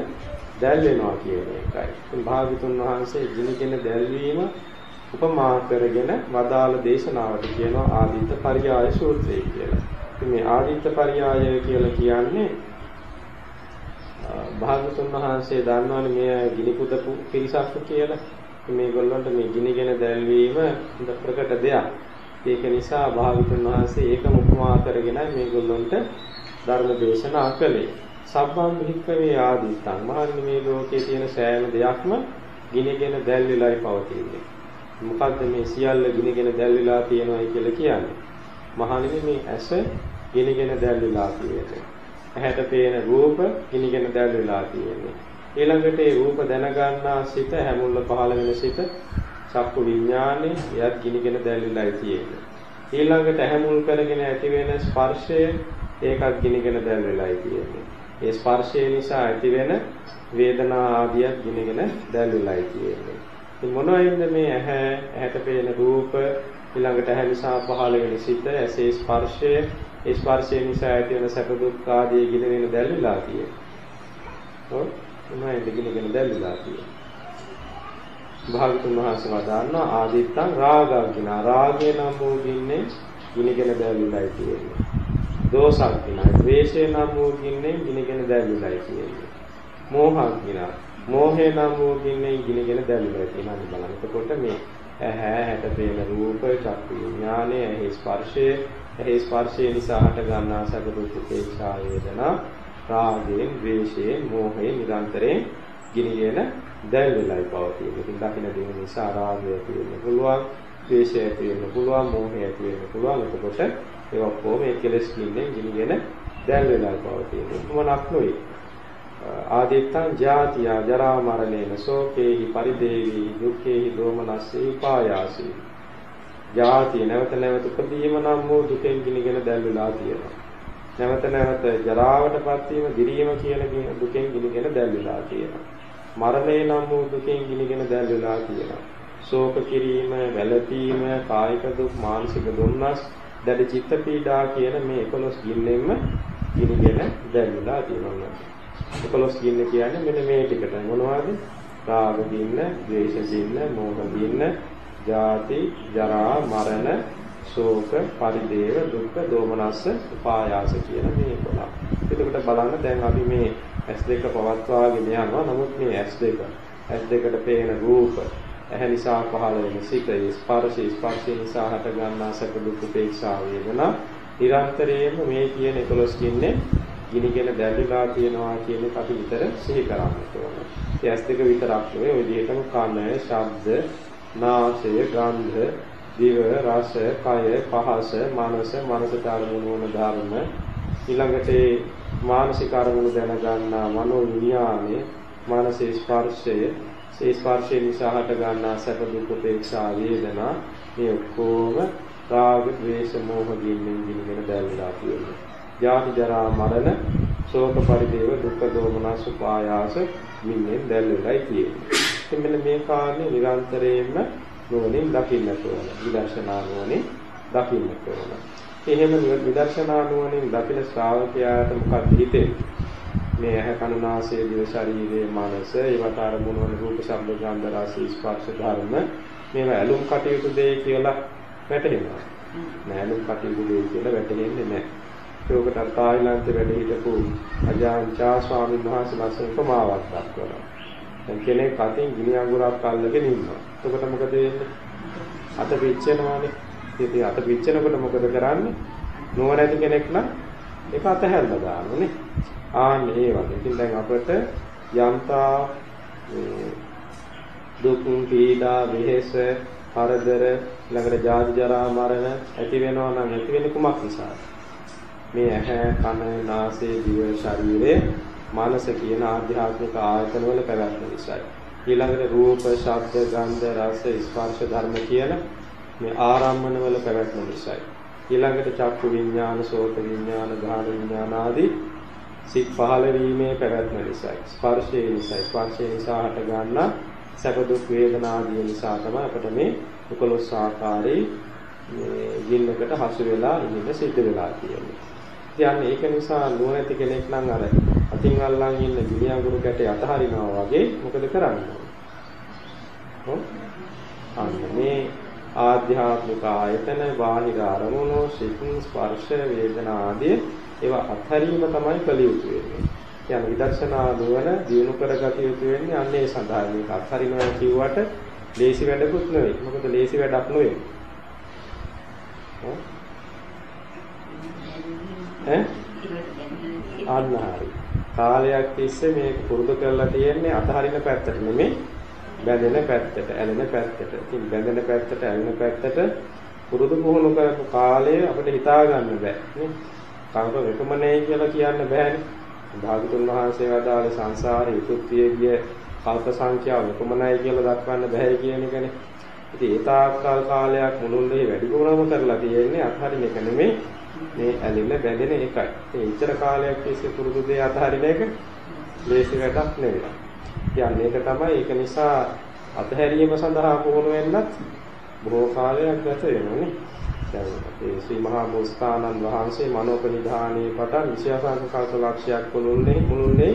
දැල් වෙනවා කියන එකයි. ඉතින් භාග්‍යතුන් වහන්සේ ගිනිගෙන දැල්වීම උපමා කරගෙන වදාළ දේශනාවට කියනවා ආදිත්ත පරියාය සූත්‍රය කියලා. ඉතින් මේ ආදිත්ත පරියාය කියලා කියන්නේ භාගතුන් වහන්සේ දන්නවනේ මේ ගිනි පුදපු පිරිසක් කියලා. මේගොල්ලන්ට මේ ගිනිගෙන දැල්වීම හොඳ ප්‍රකට දෙයක්. ඒක නිසා භාගතුන් වහන්සේ ඒකම උපමා කරගෙන මේගොල්ලන්ට ධර්ම දේශනා කළේ. සබ්බම් භික්ඛවේ ආදිත්තං මහන්නේ මේ ලෝකයේ තියෙන සෑම දෙයක්ම ගිනිගෙන දැල්විලායි පවතින්නේ. මොකද්ද මේ සියල්ල ගිනිගෙන දැල්විලා තියෙනවයි කියලා කියන්නේ? මහන්නේ මේ ඇස ගිනිගෙන දැල්විලා තියෙන්නේ. ඇහැට පේන රූප ගිනිගෙන දැල් වෙලා තියෙන්නේ. ඊළඟට ඒ රූප දැනගන්නා සිත හැමුල්ල පහළ වෙන සිත චක්කු විඥානේ එයත් ගිනිගෙන දැල් වෙලායි තියෙන්නේ. ඊළඟට හැමුල් කරගෙන ඇති වෙන ස්පර්ශය ඒකත් ගිනිගෙන දැල් වෙලායි තියෙන්නේ. ඒ ස්පර්ශය නිසා ඇති වෙන වේදනා ආදියත් ගිනිගෙන දැල් වෙලායි තියෙන්නේ. ඉතින් මොනවයින්ද මේ ඇහැ ඇහැට පේන රූප ඊළඟට ඇහැ නිසා පහළ වෙන සිත ඇසේ ස්පර්ශය ඒ ස්පර්ශය නිසා ඇති වෙන සැප දුක් ආදී ගිලෙන දැල්විලා තියෙනවා. ඔව් මොනවද ගිලගෙන දැල්විලා තියෙන්නේ. භාගතුන් වහන්සේ වදාන්නා ආදිත්තං රාගං රාගේ නම් වූ ගින්නේ ගිනිගෙන දැල්විලායි තියෙන්නේ. දෝසක් කිනා ද්වේෂේ නම් වූ ගින්නේ ගිනිගෙන දැල්විලායි තියෙන්නේ. මෝහං කිනා මෝහේ නම් වූ ගින්නේ ගිනිගෙන දැල්විලායි තියෙනවා බලන්න. එතකොට මේ ඇහැ හැට පේන රූප චක්කු විඥානය ඇහි ස්පර්ශය එහි ස්පර්ශය නිසා හට ගන්නා සැප දුක් උපේක්ෂා වේදනා රාගයෙන් ද්වේෂයෙන් මෝහයෙන් නිරන්තරයෙන් ගිනිගෙන දැල් වෙලයි පවතින. ඉතින් දකින්න දේ නිසා රාගය තියෙන්න පුළුවන්, ද්වේෂය තියෙන්න පුළුවන්, මෝහය තියෙන්න පුළුවන්. එතකොට ඒ ඔක්කොම මේ කෙලෙස් කින්නේ ගිනිගෙන දැල් වෙලයි පවතින. මොනක් නොවේ. ආදිත්තං ජාතිය ජරා මරණේන සෝකේහි පරිදේවි දුක්ඛේහි දෝමනස්සේ උපායාසී ජාතිය නැවත නැවත උපදීම නම් වූ දුකෙන් ගිනිගෙන දැල්විලා තියෙනවා. නැවත නැවත ජරාවටපත් වීම, දිරීම කියන දුකෙන් ගිනිගෙන දැල්විලා තියෙනවා. මරණය නම් වූ දුකෙන් ගිනිගෙන දැල්විලා තියෙනවා. ශෝක කිරීම, වැළපීම, කායික දුක්, මානසික දුම්නස්, දැඩි චිත්ත පීඩා කියන මේ 11 ගින්නෙන්ම ගිනිගෙන දැල්විලා තියෙනවා. 11 ගින්න කියන්නේ මෙන්න මේ ටිකට මොනවද? රාග ගින්න, ද්වේෂ ගින්න, මෝහ ගින්න, ජාති ජරා මරණ ශෝක පරිදේව දුක්ඛ දෝමනස්ස උපායාස කියන මේ 11. එතකොට බලන්න දැන් අපි මේ S2 පවත්වාගෙන යනවා. නමුත් මේ S2 S2කට පේන රූප ඇහැ නිසා පහළ වෙන සිත ස්පර්ශ ස්පර්ශ නිසා හට ගන්නා සැප දුක් උපේක්ෂා වේදනා නිරන්තරයෙන්ම මේ කියන 11 කින්නේ ගිනිගෙන දැල්විලා තියෙනවා කියන එක අපි විතර සිහි කරන්න ඕනේ. ඒ S2 විතරක් නෙවෙයි ඔය විදිහටම කන, ශබ්ද, නාසය, ගන්ධ, දිව, රස, කය, පහස, මනස, මනසට අරමුණු වන ධර්ම ඊළඟට මානසික අරමුණු දැන ගන්නා මනෝ විඥානය, මානසික ස්පර්ශය, ඒ ස්පර්ශය නිසා හට ගන්නා සැප දුක් උපේක්ෂා වේදනා මේ ඔක්කොම රාග, ද්වේෂ, මෝහ ගින්නෙන් ගිනිගෙන දැල්ලා තියෙනවා. ජාති ජරා මරණ ශෝක පරිදේව දුක්ඛ දෝමනස් උපායාස මින්නෙන් දැල්ලයි තියෙන්නේ. ඉතින් මෙන්න මේ කාරණේ නිරන්තරයෙන්ම නුවණින් දකින්නට ඕන. විදර්ශනා නුවණින් දකින්නට ඕන. එහෙම විදර්ශනා නුවණින් දකින ශ්‍රාවකයාට මොකක්ද හිතෙන්නේ? මේ ඇහැ කන නාසය දිව ශරීරයේ මනස ඒවට අරමුණු වන රූප ශබ්ද ගන්ධ රස ස්පර්ශ ධර්ම මේවා ඇලුම් කටයුතු දෙය කියලා වැටහෙනවා. නෑ ඇලුම් කටයුතු දෙය කියලා වැටහෙන්නේ නෑ. ඒකට තායිලන්තේ වැඩ හිටපු අජාන්චා ස්වාමීන් වහන්සේ ලස්සන උපමාවක් දක්වනවා. දැන් කෙනෙක් අතින් ගිනි අඟුරක් අල්ලගෙන ඉන්නවා. එතකොට මොකද වෙන්නේ? අත පිච්චෙනවානේ. ඉතින් අත පිච්චෙනකොට මොකද කරන්නේ? නුවණැති කෙනෙක් නම් ඒක අතහැරලා දාන්නනේ. ආන් ඒ වගේ. ඉතින් දැන් අපිට යම්තා දුක් පීඩා වෙහෙස කරදර ළඟට ජාති ජරා මරණ ඇති වෙනවා නම් ඇති වෙන්නේ කුමක් නිසාද? මේ ඇහැ කන නාසය දිව ශරීරය මනස කියන ආධ්‍යාත්මික ආයතන වල පැවැත්ම නිසායි. ඊළඟට රූප, ශබ්ද, ගන්ධ, රස, ස්පර්ශ ධර්ම කියන මේ ආරම්මන වල පැවැත්ම නිසායි. ඊළඟට චක්කු විඥාන, සෝත විඥාන, ගාහන විඥාන ආදී සිත් පහළ වීමේ පැවැත්ම නිසායි. ස්පර්ශයේ නිසායි. ස්පර්ශයේ නිසා හට ගන්නා සැප දුක් වේදනා ආදී නිසා තමයි අපිට මේ 11 ආකාරයේ මේ ගින්නකට හසු වෙලා ඉන්න සිද්ධ වෙලා තියෙන්නේ. කියන්නේ ඒක නිසා නුවණැති කෙනෙක් නම් අර අතින් අල්ලන් ඉන්න ගිනි අඟුරු කැටේ අතහරිනවා වගේ මොකද කරන්නේ? ඔව්. අන්න මේ ආධ්‍යාත්මික ආයතන බාහිර අරමුණු සිත් ස්පර්ශ වේදනා ආදී ඒවා අත්හැරීම තමයි කළ යුතු වෙන්නේ. කියන්නේ විදර්ශනා නුවණ දියුණු කරගත යුතු වෙන්නේ අන්න ඒ සඳහා මේක අත්හරිනවා කියුවට ලේසි වැඩකුත් නෙවෙයි. මොකද ලේසි වැඩක් නෙවෙයි. ඈ? අන්න හරි. කාලයක් තිස්සේ මේක පුරුදු කරලා තියෙන්නේ අතහරින පැත්තට නෙමෙයි බැඳෙන පැත්තට, ඇලෙන පැත්තට. ඉතින් බැඳෙන පැත්තට, ඇලෙන පැත්තට පුරුදු පුහුණු කරපු කාලය අපිට හිතා ගන්න බෑ නේ. කවුරු රෙකමනේ කියලා කියන්න බෑනේ. භාගතුන් වහන්සේ වදාළ සංසාරේ ඉතුත්තිය ගිය කල්ප සංඛ්‍යාව කොමනයි කියලා දක්වන්න බෑ කියන එකනේ. ඉතින් ඒ තාක්කල් කාලයක් මුළුල්ලේ වැඩි ගුණම කරලා තියෙන්නේ අත්හරින එක නෙමෙයි මේ ඇලෙන බැඳෙන එකයි. ඒ ඉතර කාලයක් තිස්සේ පුරුදු දේ අත්හරින එක ලේසි වැඩක් නෙවෙයි. කියන්නේ ඒක තමයි ඒක නිසා අත්හැරීම සඳහා පුහුණු වෙන්නත් බොහෝ කාලයක් ගත වෙනවානේ. දැන් ඒ ශ්‍රී මහා බෝසතාණන් වහන්සේ මනෝපනිධානයේ පටන් විශේෂාංක කල්ප ලක්ෂයක් මුළුල්ලේ මුළුල්ලේ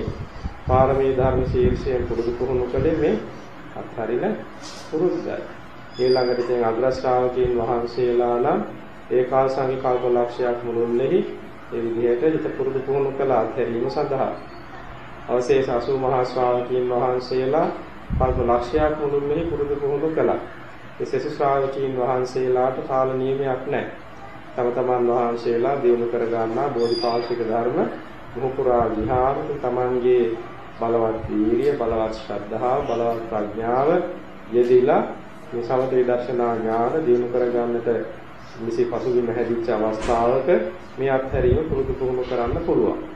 පාරමී ධර්ම ශීර්ෂයෙන් පුරුදු පුහුණු කළේ මේ අත්හරින පුරුද්දයි. ඊළඟට ඉතින් අග්‍ර ශ්‍රාවකයන් වහන්සේලා නම් ඒකාසංගික කල්ප ලක්ෂයක් මුළුල්ලේ ඒ විදිහට හිත පුරුදු පුහුණු කළ අත්හැරීම සඳහා අවශේෂ 80 මහා ශ්‍රාවකයන් වහන්සේලා කල්ප ලක්ෂයක් මුළුල්ලේ පුරුදු පුහුණු කළා. විශේෂ ශ්‍රාවකීන් වහන්සේලාට කාල නියමයක් නැහැ. තම තමන් වහන්සේලා දිනු කර ගන්නා බෝධිපාක්ෂික ධර්ම මුහුපුරා විහාර තමන්ගේ බලවත් වීරිය, බලවත් ශ්‍රද්ධාව, බලවත් ප්‍රඥාව යෙදিলা මේ සමත විදර්ශනා ඥාන දිනු කර ගන්නට මිසි පසුබිම හැදිච්ච අවස්ථාවක මේ අත්හැරීම පුරුදු පුහුණු කරන්න පුළුවන්.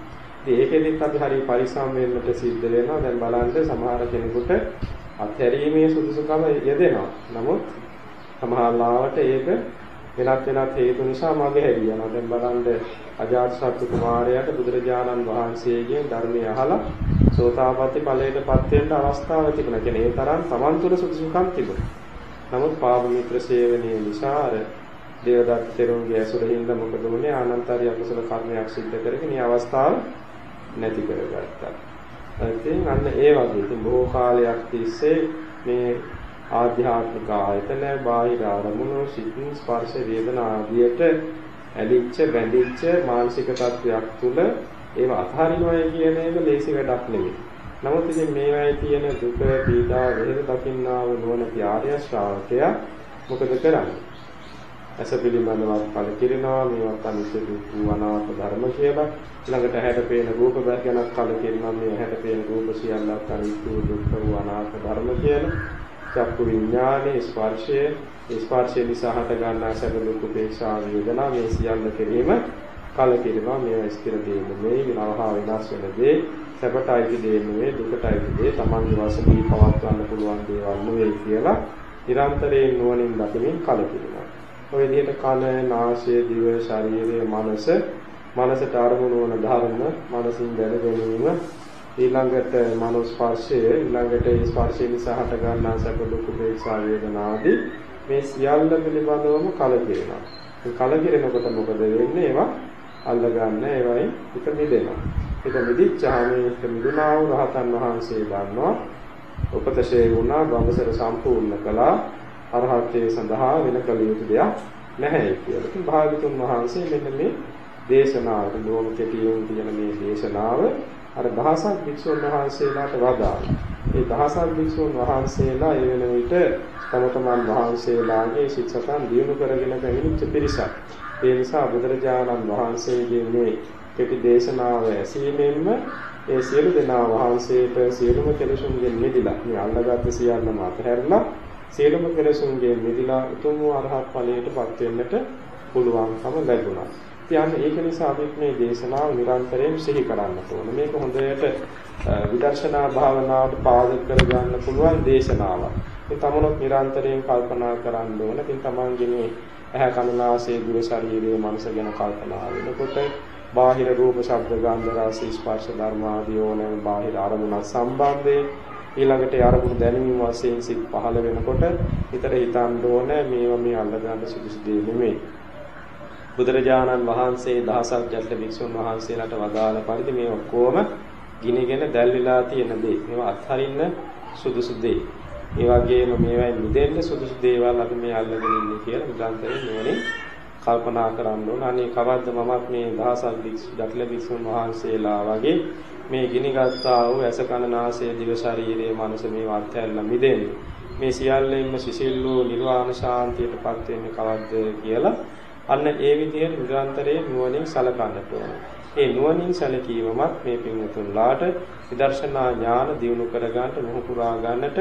ඉතින් ඒකෙදිත් අපි හරි පරිස්සම් වෙන්නට සිද්ධ වෙනවා. දැන් බලන්න සමහර කෙනෙකුට අත්හැරීමේ සුදුසුකම යෙදෙනවා. නමුත් සමහරවිට ඒක වෙනත් වෙනත් හේතු නිසා මගේ හැරියනවා. දැන් බලන්න අජාතසත්තු කුමාරයාට බුදුරජාණන් වහන්සේගෙන් ධර්මය අහලා සෝතාපට්ටි ඵලයටපත් වෙන්න අවස්ථාව තිබුණා. කියන්නේ ඒ තරම් Taman තුල සුදුසුකම් තිබුණා. නමුත් පාප මිත්‍ර සේවනයේ නිසා අර දේවදත්ත තෙරුන්ගේ ඇසුරින්ද මොකද වුනේ? ආනන්තරි අකුසල කර්මයක් සිද්ධ කරගෙන මේ අවස්ථාව නැති කරගත්තා. ඉතින් අන්න ඒ වගේ ඉතින් බොහෝ කාලයක් තිස්සේ මේ ආධ්‍යාත්මික ආයතන බාහිර අරමුණු සිත් ස්පර්ශ වේදනා ආදියට ඇලිච්ච බැඳිච්ච මානසික තත්වයක් තුළ ඒව අත්හරිනවා කියන එක ලේසි වැඩක් නෙවෙයි. නමුත් ඉතින් මේවායේ තියෙන දුක පීඩා වේද දකින්නා වූ නුවණ ආර්ය ශ්‍රාවකයා මොකද කරන්නේ? ඇස පිළිබඳව කලකිරෙනවා මේවත් අනිත්‍ය දුක් අනාත්ම ධර්ම කියලා. ළඟට හැට පේන රූප ගැන කලකිරෙනවා මේ හැට පේන රූප සියල්ලක් අනිත්‍ය දුක් අනාත්ම ධර්ම කියලා. චක්කු විඥානේ ස්පර්ශයේ. ස්පර්ශය නිසා හට ගන්නා සැප දුක් උපේක්ෂා වේදනා මේ සියල්ල කෙරෙහිම කලකිරෙනවා මේවා ස්ථිර දේ නෙමෙයි. විනවහා වෙනස් වෙන දේ. සැපටයි දේ නෙමෙයි. දුකටයි දේ. තමන්ගේ වශයෙන් පවත්වන්න පුළුවන් දේවල් නෙවෙයි කියලා නිරන්තරයෙන් නුවණින් දකිමින් කලකිරෙනවා ඔය විදිහට කන, නාසය, දිව, ශරීරය, මනස, මනසට අරමුණු වන ධර්ම, මනසින් දැන ගැනීම, ඊළඟට මනෝ ස්පර්ශය, ඊළඟට ඒ ස්පර්ශය නිසා හට ගන්නා සැප දුක් උපේක්ෂා වේදනා ආදී මේ සියල්ල පිළිබඳවම කලකිරෙනවා. මේ කලකිරෙනකොට මොකද වෙන්නේ? ඒවා අල්ල ගන්න, ඒවයි හිත මිදෙනවා. හිත මිදිච්චාම හිත මිදුණා වූ රහතන් වහන්සේ දන්නවා උපතශේ වුණා, බඹසර සම්පූර්ණ කළා. අරහත්ත්වයේ සඳහා වෙන කල යුතු දෙයක් නැහැ කියලා. ඉතින් භාගතුන් වහන්සේ මෙන්න මේ දේශනාවට බොහොම කෙටියෙන් කියන මේ දේශනාව අර දහසක් භික්ෂුන් වහන්සේලාට වදාළා. ඒ දහසක් භික්ෂුන් වහන්සේලා ඒ වෙන විට තම තමන් වහන්සේලාගේ ශික්ෂකයන් දියුණු කරගෙන පැමිණිච්ච පිරිසක්. ඒ නිසා බුදුරජාණන් වහන්සේගේ මේ කෙටි දේශනාව ඇසීමෙන්ම ඒ සියලු දෙනා වහන්සේට සියලුම කෙලෙසුන්ගෙන් මිදිලා මේ අල්ලගත් සියල්ලම අතහැරලා සියලුම කෙලෙසුන්ගෙන් මිදිලා උතුම් අරහත් ඵලයටපත් වෙන්නට පුළුවන්කම ලැබුණා. ඉතින් ඒක නිසා අපි මේ දේශනාව නිරන්තරයෙන් සිහි කරන්න ඕන. මේක හොඳට විදර්ශනා භාවනාවට පාදක කරගන්න පුළුවන් දේශනාවක්. ඉතින් තමනුත් නිරන්තරයෙන් කල්පනා කරන්න ඕන. ඉතින් තමන්ගේ මේ ඇහැ කන නාසය දිව ශරීරයේ මනස ගැන කල්පනා වෙනකොට බාහිර රූප ශබ්ද ගන්ධ රස ස්පර්ශ ධර්ම ආදී ඕනෑම බාහිර අරමුණක් සම්බන්ධයෙන් ඊළඟට අරමුණු දැනීම වශයෙන් සිත් පහළ වෙනකොට හිතට හිතන්න ඕනේ මේවා මේ අල්ලගන්න සුදුසු දේ නෙමෙයි. බුදුරජාණන් වහන්සේ දහසක් ජටල වික්ෂුන් වහන්සේලාට වදාළ පරිදි මේ ඔක්කොම ගිනිගෙන දැල්විලා තියෙන දේ. මේවා අත්හරින්න සුදුසු දේ. ඒ වගේම මේවායින් මිදෙන්න සුදුසු දේවල් අපි මේ අල්ලගෙන ඉන්නේ කියලා නිරන්තරයෙන් නුවණින් කල්පනා කරන්න ඕන. අනේ කවද්ද මමත් මේ දහසක් වික්ෂු ජටල වික්ෂුන් වහන්සේලා වගේ මේ ගිනිගත්තා වූ ඇස කන නාසය දිව ශරීරයේ මනස මේ වත්හැල්ලා මිදෙන්නේ. මේ සියල්ලෙන්ම සිසිල් වූ නිර්වාණ ශාන්තියටපත් වෙන්නේ කවද්ද කියලා අන්න ඒ විදිහට නිරන්තරයෙන් නුවණින් සලකන්නට ඕන. ඒ නුවණින් සැලකීමමත් මේ පින්වතුන්ලාට විදර්ශනා ඥාන දියුණු කර ගන්නට මොහු පුරා ගන්නට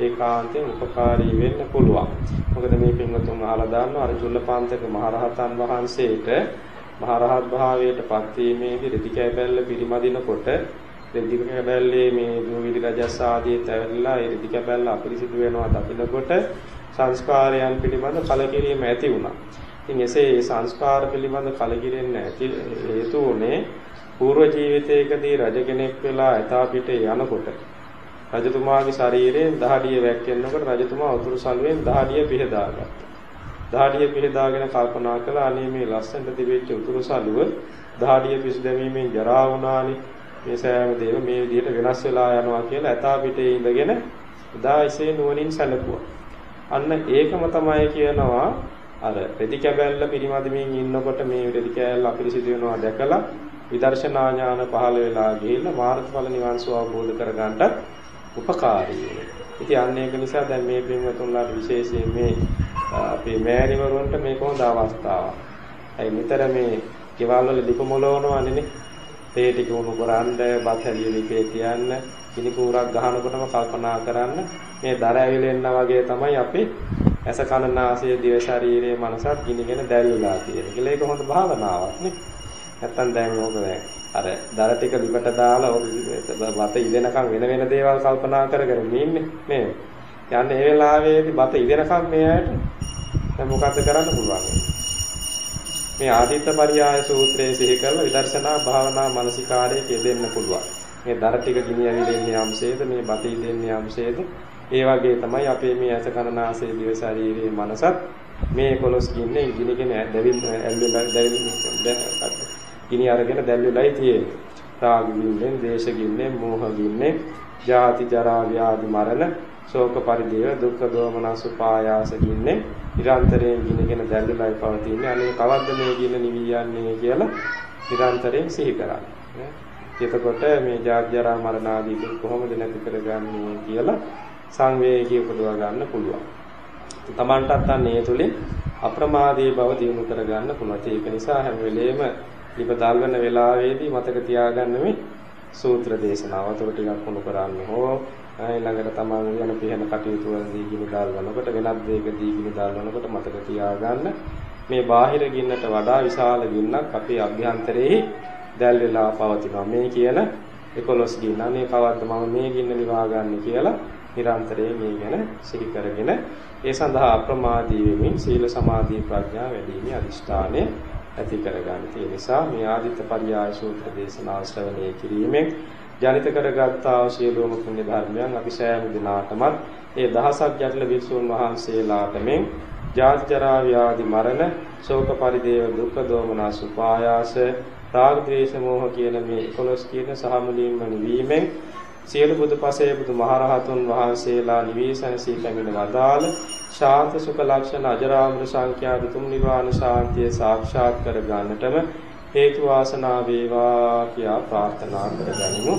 ඒකාන්තයෙන් උපකාරී වෙන්න පුළුවන්. මොකද මේ පින්වතුන් අහලා දාන්නවා අර චුල්ලපාන්තක මහරහතන් වහන්සේට මහරහත් භාවයට පත්වීමේදී රෙදි කැබැල්ල පිරිමදිනකොට රෙදි කැබැල්ලේ මේ දූවිලි රජස් ආදී තැවෙලා ඒ රෙදි කැබැල්ල අපිරිසිදු වෙනවා දකිනකොට සංස්කාරයන් පිළිබඳ කලකිරීම ඇති වුණා. ඉතින් එසේ සංස්කාර පිළිබඳ කලකිරෙන්න ඇති හේතු උනේ పూర్ව ජීවිතයකදී රජ කෙනෙක් වෙලා ඇතා පිටේ යනකොට රජතුමාගේ ශරීරයෙන් දහඩිය වැක්කෙනකොට රජතුමා උතුරු සළුවෙන් දහඩිය පිහදාගත්තා. දහඩිය පිහදාගෙන කල්පනා කළා අනේ මේ ලස්සනට තිබෙච්ච උතුරු සළුව දහඩිය පිසු දැමීමෙන් ජරා වුණානේ. මේ සෑම දේම මේ විදිහට වෙනස් වෙලා යනවා කියලා ඇතා පිටේ ඉඳගෙන එදා එසේ නුවණින් සැලකුවා. අන්න ඒකම තමයි කියනවා අර රෙදි කැබැල්ල පිරිමදමින් ඉන්නකොට මේ රෙදි කැබැල්ල අපිරිසිදු වෙනවා දැකලා විදර්ශනා ඥාන පහළ වෙලා ගිහිල්ලා මාර්ගඵල නිවන් සුව අවබෝධ කරගන්නට උපකාරී වෙනවා. ඉතින් අන්න ඒක නිසා දැන් මේ පින්වතුන්ලාට විශේෂයෙන් මේ අපේ මෑණිවරුන්ට මේක හොඳ අවස්ථාවක්. අයි නිතර මේ කෙවල් වල ලිප මොලවනවානේ තේ ටික උණු කරන්න, බත් හැලිය ලිපේ තියන්න, කිනි කූරක් ගහනකොටම කල්පනා කරන්න මේ දර ඇවිලෙන්න වගේ තමයි අපි ඇස කන නාසය දිව ශරීරයේ මනසත් ගිනිගෙන දැල්ලා තියෙන. කියලා ඒක හොඳ භාවනාවක් නේ. නැත්තම් දැන් ඕක දැන් අර දර ටික ලිපට දාලා බත ඉදෙනකම් වෙන වෙන දේවල් කල්පනා කර කර ඉන්නේ මේ. යන්නේ ඒ වෙලාවේදී බත ඉදෙනකම් මේ ඇයට දැන් මොකද්ද කරන්න පුළුවන්? මේ ආදිත්ත පරියාය සූත්‍රයේ සිහි කරලා විදර්ශනා භාවනා මානසිකාරයේ යෙදෙන්න පුළුවන්. මේ දර ටික ගිනි ඇවිලෙන්නේ යම්සේද මේ බත ඉදෙන්නේ යම්සේද ඒ වගේ තමයි අපේ මේ ඇස කන නාසය දිව ශරීරයේ මනසත් මේ කොලොස් ගින්නේ ගිනිගෙන දැවිල් ඇල්ලලා දැවිල් ගිනි අරගෙන දැල්ලුලයි තියෙන්නේ. රාග ගින්නේ, දේශ ගින්නේ, මෝහ ගින්නේ, ජාති ජරා ව්‍යාධි මරණ, ශෝක පරිදේව, දුක්ඛ දෝමනස් උපායාස ගින්නේ නිරන්තරයෙන් ගිනිගෙන දැල්ලුලයි පවතින්නේ. අනේ කවද්ද මේ ගින්න නිවි යන්නේ කියලා නිරන්තරයෙන් සිහි කරන්නේ. එතකොට මේ ජාති ජරා මරණ ආදී දුක් කොහොමද නැති කරගන්නේ කියලා සංවේගී උපදවා ගන්න පුළුවන්. තමන්ටත් අන්න ඒ තුලින් අප්‍රමාදී බව දිනු කර ගන්න පුළුවන්. ඒක නිසා හැම වෙලේම ලිප දාල්වන වෙලාවේදී මතක තියාගන්න මේ සූත්‍ර දේශනාව. වතුර ටිකක් උණු කරන්න හෝ ඊළඟට තමන් යන පිහන කටයුතු වලදී ගිනි දාල්වනකොට වෙනත් දෙයක දී ගිනි දාල්වනකොට මතක තියාගන්න මේ බාහිර ගින්නට වඩා විශාල ගින්නක් අපේ අභ්‍යන්තරයේ දැල් වෙලා පවතිනවා. මේ කියන 11 ගින්න. අනේ කවද්ද මම මේ ගින්න නිවා ගන්න කියලා නිරන්තරයෙන් මේ ගැන සිහි කරගෙන ඒ සඳහා අප්‍රමාදී වෙමින් සීල සමාධි ප්‍රඥා වැඩිීමේ අදිෂ්ඨානය ඇති කරගන්න. ඒ නිසා මේ ආදිත්ත පරියාය සූත්‍ර දේශනාව ශ්‍රවණය කිරීමෙන් ජනිත කරගත්තා වූ සියලුම පුණ්‍ය ධර්මයන් අපි සෑම දිනාටමත් ඒ දහසක් ජටල විසුණු වහන්සේලාට මෙන් ජාති ජරා ව්‍යාධි මරණ ශෝක පරිදේව දුක්ඛ දෝමනස් උපායාස රාග ද්වේෂ මෝහ කියන මේ 11 කියන සහ මුලින්ම නිවීමෙන් සියලු බුදුපසේ බුදු මහරහතුන් වහන්සේලා නිවේසනසී පැමිණ වදාළ ශාන්ත සුඛ ලක්ෂණ අජරාමර සංඛ්‍යාත තුම් නිවාන ශාන්තිය සාක්ෂාත් කර ගන්නටම හේතු වාසනා වේවා කියා ප්‍රාර්ථනා කරගනිමු